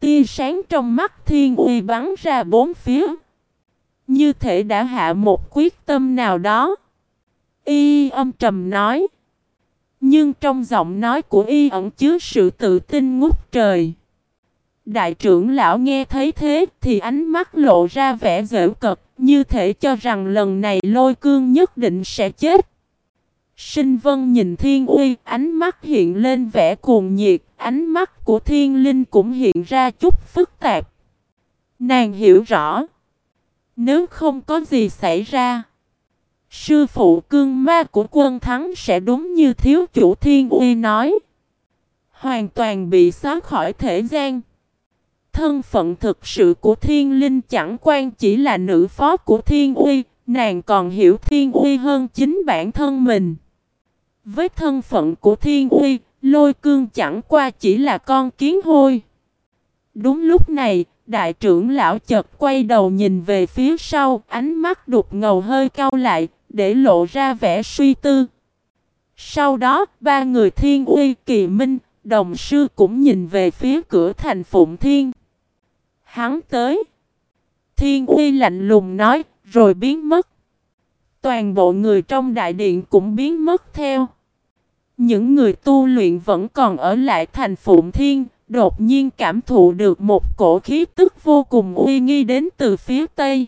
Tia sáng trong mắt thiên uy bắn ra bốn phía. Như thể đã hạ một quyết tâm nào đó. Y âm trầm nói. Nhưng trong giọng nói của y ẩn chứa sự tự tin ngút trời. Đại trưởng lão nghe thấy thế thì ánh mắt lộ ra vẻ dễ cật, như thể cho rằng lần này lôi cương nhất định sẽ chết. Sinh vân nhìn thiên uy, ánh mắt hiện lên vẻ cuồng nhiệt, ánh mắt của thiên linh cũng hiện ra chút phức tạp. Nàng hiểu rõ, nếu không có gì xảy ra, sư phụ cương ma của quân thắng sẽ đúng như thiếu chủ thiên uy nói. Hoàn toàn bị xóa khỏi thể gian. Thân phận thực sự của thiên linh chẳng quan chỉ là nữ phó của thiên uy, nàng còn hiểu thiên uy hơn chính bản thân mình. Với thân phận của thiên uy, lôi cương chẳng qua chỉ là con kiến hôi. Đúng lúc này, đại trưởng lão chợt quay đầu nhìn về phía sau, ánh mắt đục ngầu hơi cau lại, để lộ ra vẻ suy tư. Sau đó, ba người thiên uy kỳ minh, đồng sư cũng nhìn về phía cửa thành Phụng Thiên. Hắn tới. Thiên uy lạnh lùng nói, rồi biến mất. Toàn bộ người trong đại điện cũng biến mất theo. Những người tu luyện vẫn còn ở lại thành Phụng Thiên, đột nhiên cảm thụ được một cổ khí tức vô cùng uy nghi đến từ phía Tây.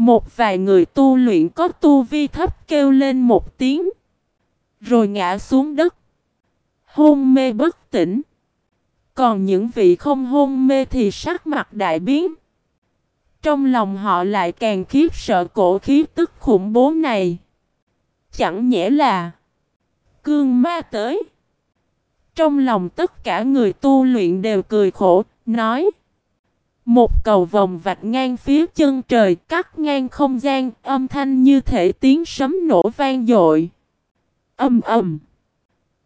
Một vài người tu luyện có tu vi thấp kêu lên một tiếng, rồi ngã xuống đất. Hôn mê bất tỉnh. Còn những vị không hôn mê thì sắc mặt đại biến. Trong lòng họ lại càng khiếp sợ cổ khí tức khủng bố này. Chẳng nhẽ là cương ma tới. Trong lòng tất cả người tu luyện đều cười khổ, nói một cầu vòng vạch ngang phía chân trời, cắt ngang không gian, âm thanh như thể tiếng sấm nổ vang dội. Âm ầm.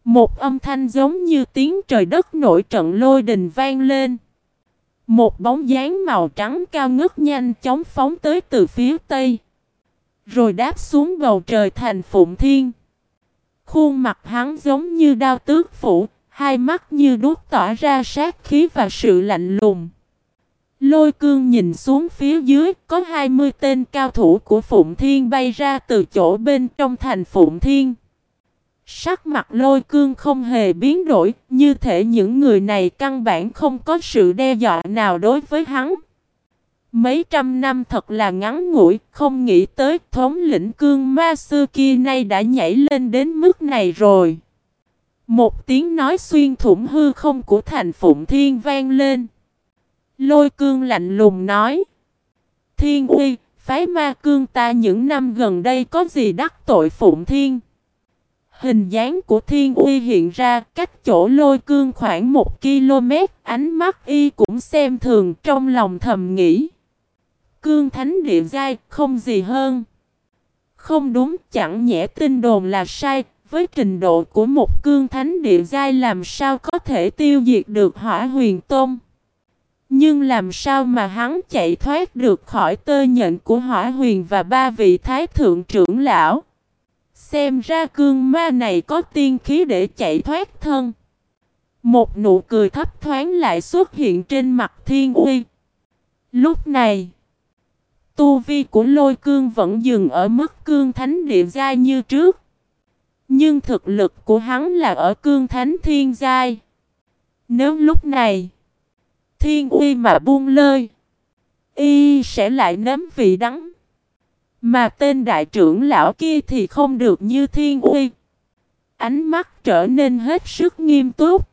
Một âm thanh giống như tiếng trời đất nổi trận lôi đình vang lên. Một bóng dáng màu trắng cao ngất nhanh chóng phóng tới từ phía tây. Rồi đáp xuống bầu trời thành phụng thiên. Khuôn mặt hắn giống như đao tước phủ, hai mắt như đuốc tỏa ra sát khí và sự lạnh lùng. Lôi cương nhìn xuống phía dưới, có 20 tên cao thủ của Phụng Thiên bay ra từ chỗ bên trong thành Phụng Thiên. Sắc mặt lôi cương không hề biến đổi, như thể những người này căn bản không có sự đe dọa nào đối với hắn. Mấy trăm năm thật là ngắn ngủi, không nghĩ tới thống lĩnh cương ma sư kia nay đã nhảy lên đến mức này rồi. Một tiếng nói xuyên thủng hư không của thành Phụng Thiên vang lên. Lôi cương lạnh lùng nói. Thiên uy, phái ma cương ta những năm gần đây có gì đắc tội Phụng Thiên? Hình dáng của thiên uy hiện ra cách chỗ lôi cương khoảng một km, ánh mắt y cũng xem thường trong lòng thầm nghĩ. Cương thánh địa giai, không gì hơn. Không đúng, chẳng nhẽ tin đồn là sai, với trình độ của một cương thánh địa giai làm sao có thể tiêu diệt được hỏa huyền tôm? Nhưng làm sao mà hắn chạy thoát được khỏi tơ nhận của hỏa huyền và ba vị thái thượng trưởng lão. Xem ra cương ma này có tiên khí để chạy thoát thân. Một nụ cười thấp thoáng lại xuất hiện trên mặt thiên uy. Lúc này, tu vi của lôi cương vẫn dừng ở mức cương thánh địa giai như trước. Nhưng thực lực của hắn là ở cương thánh thiên giai. Nếu lúc này, thiên uy mà buông lơi, y sẽ lại nếm vị đắng. Mà tên đại trưởng lão kia thì không được như thiên uy. Ánh mắt trở nên hết sức nghiêm túc.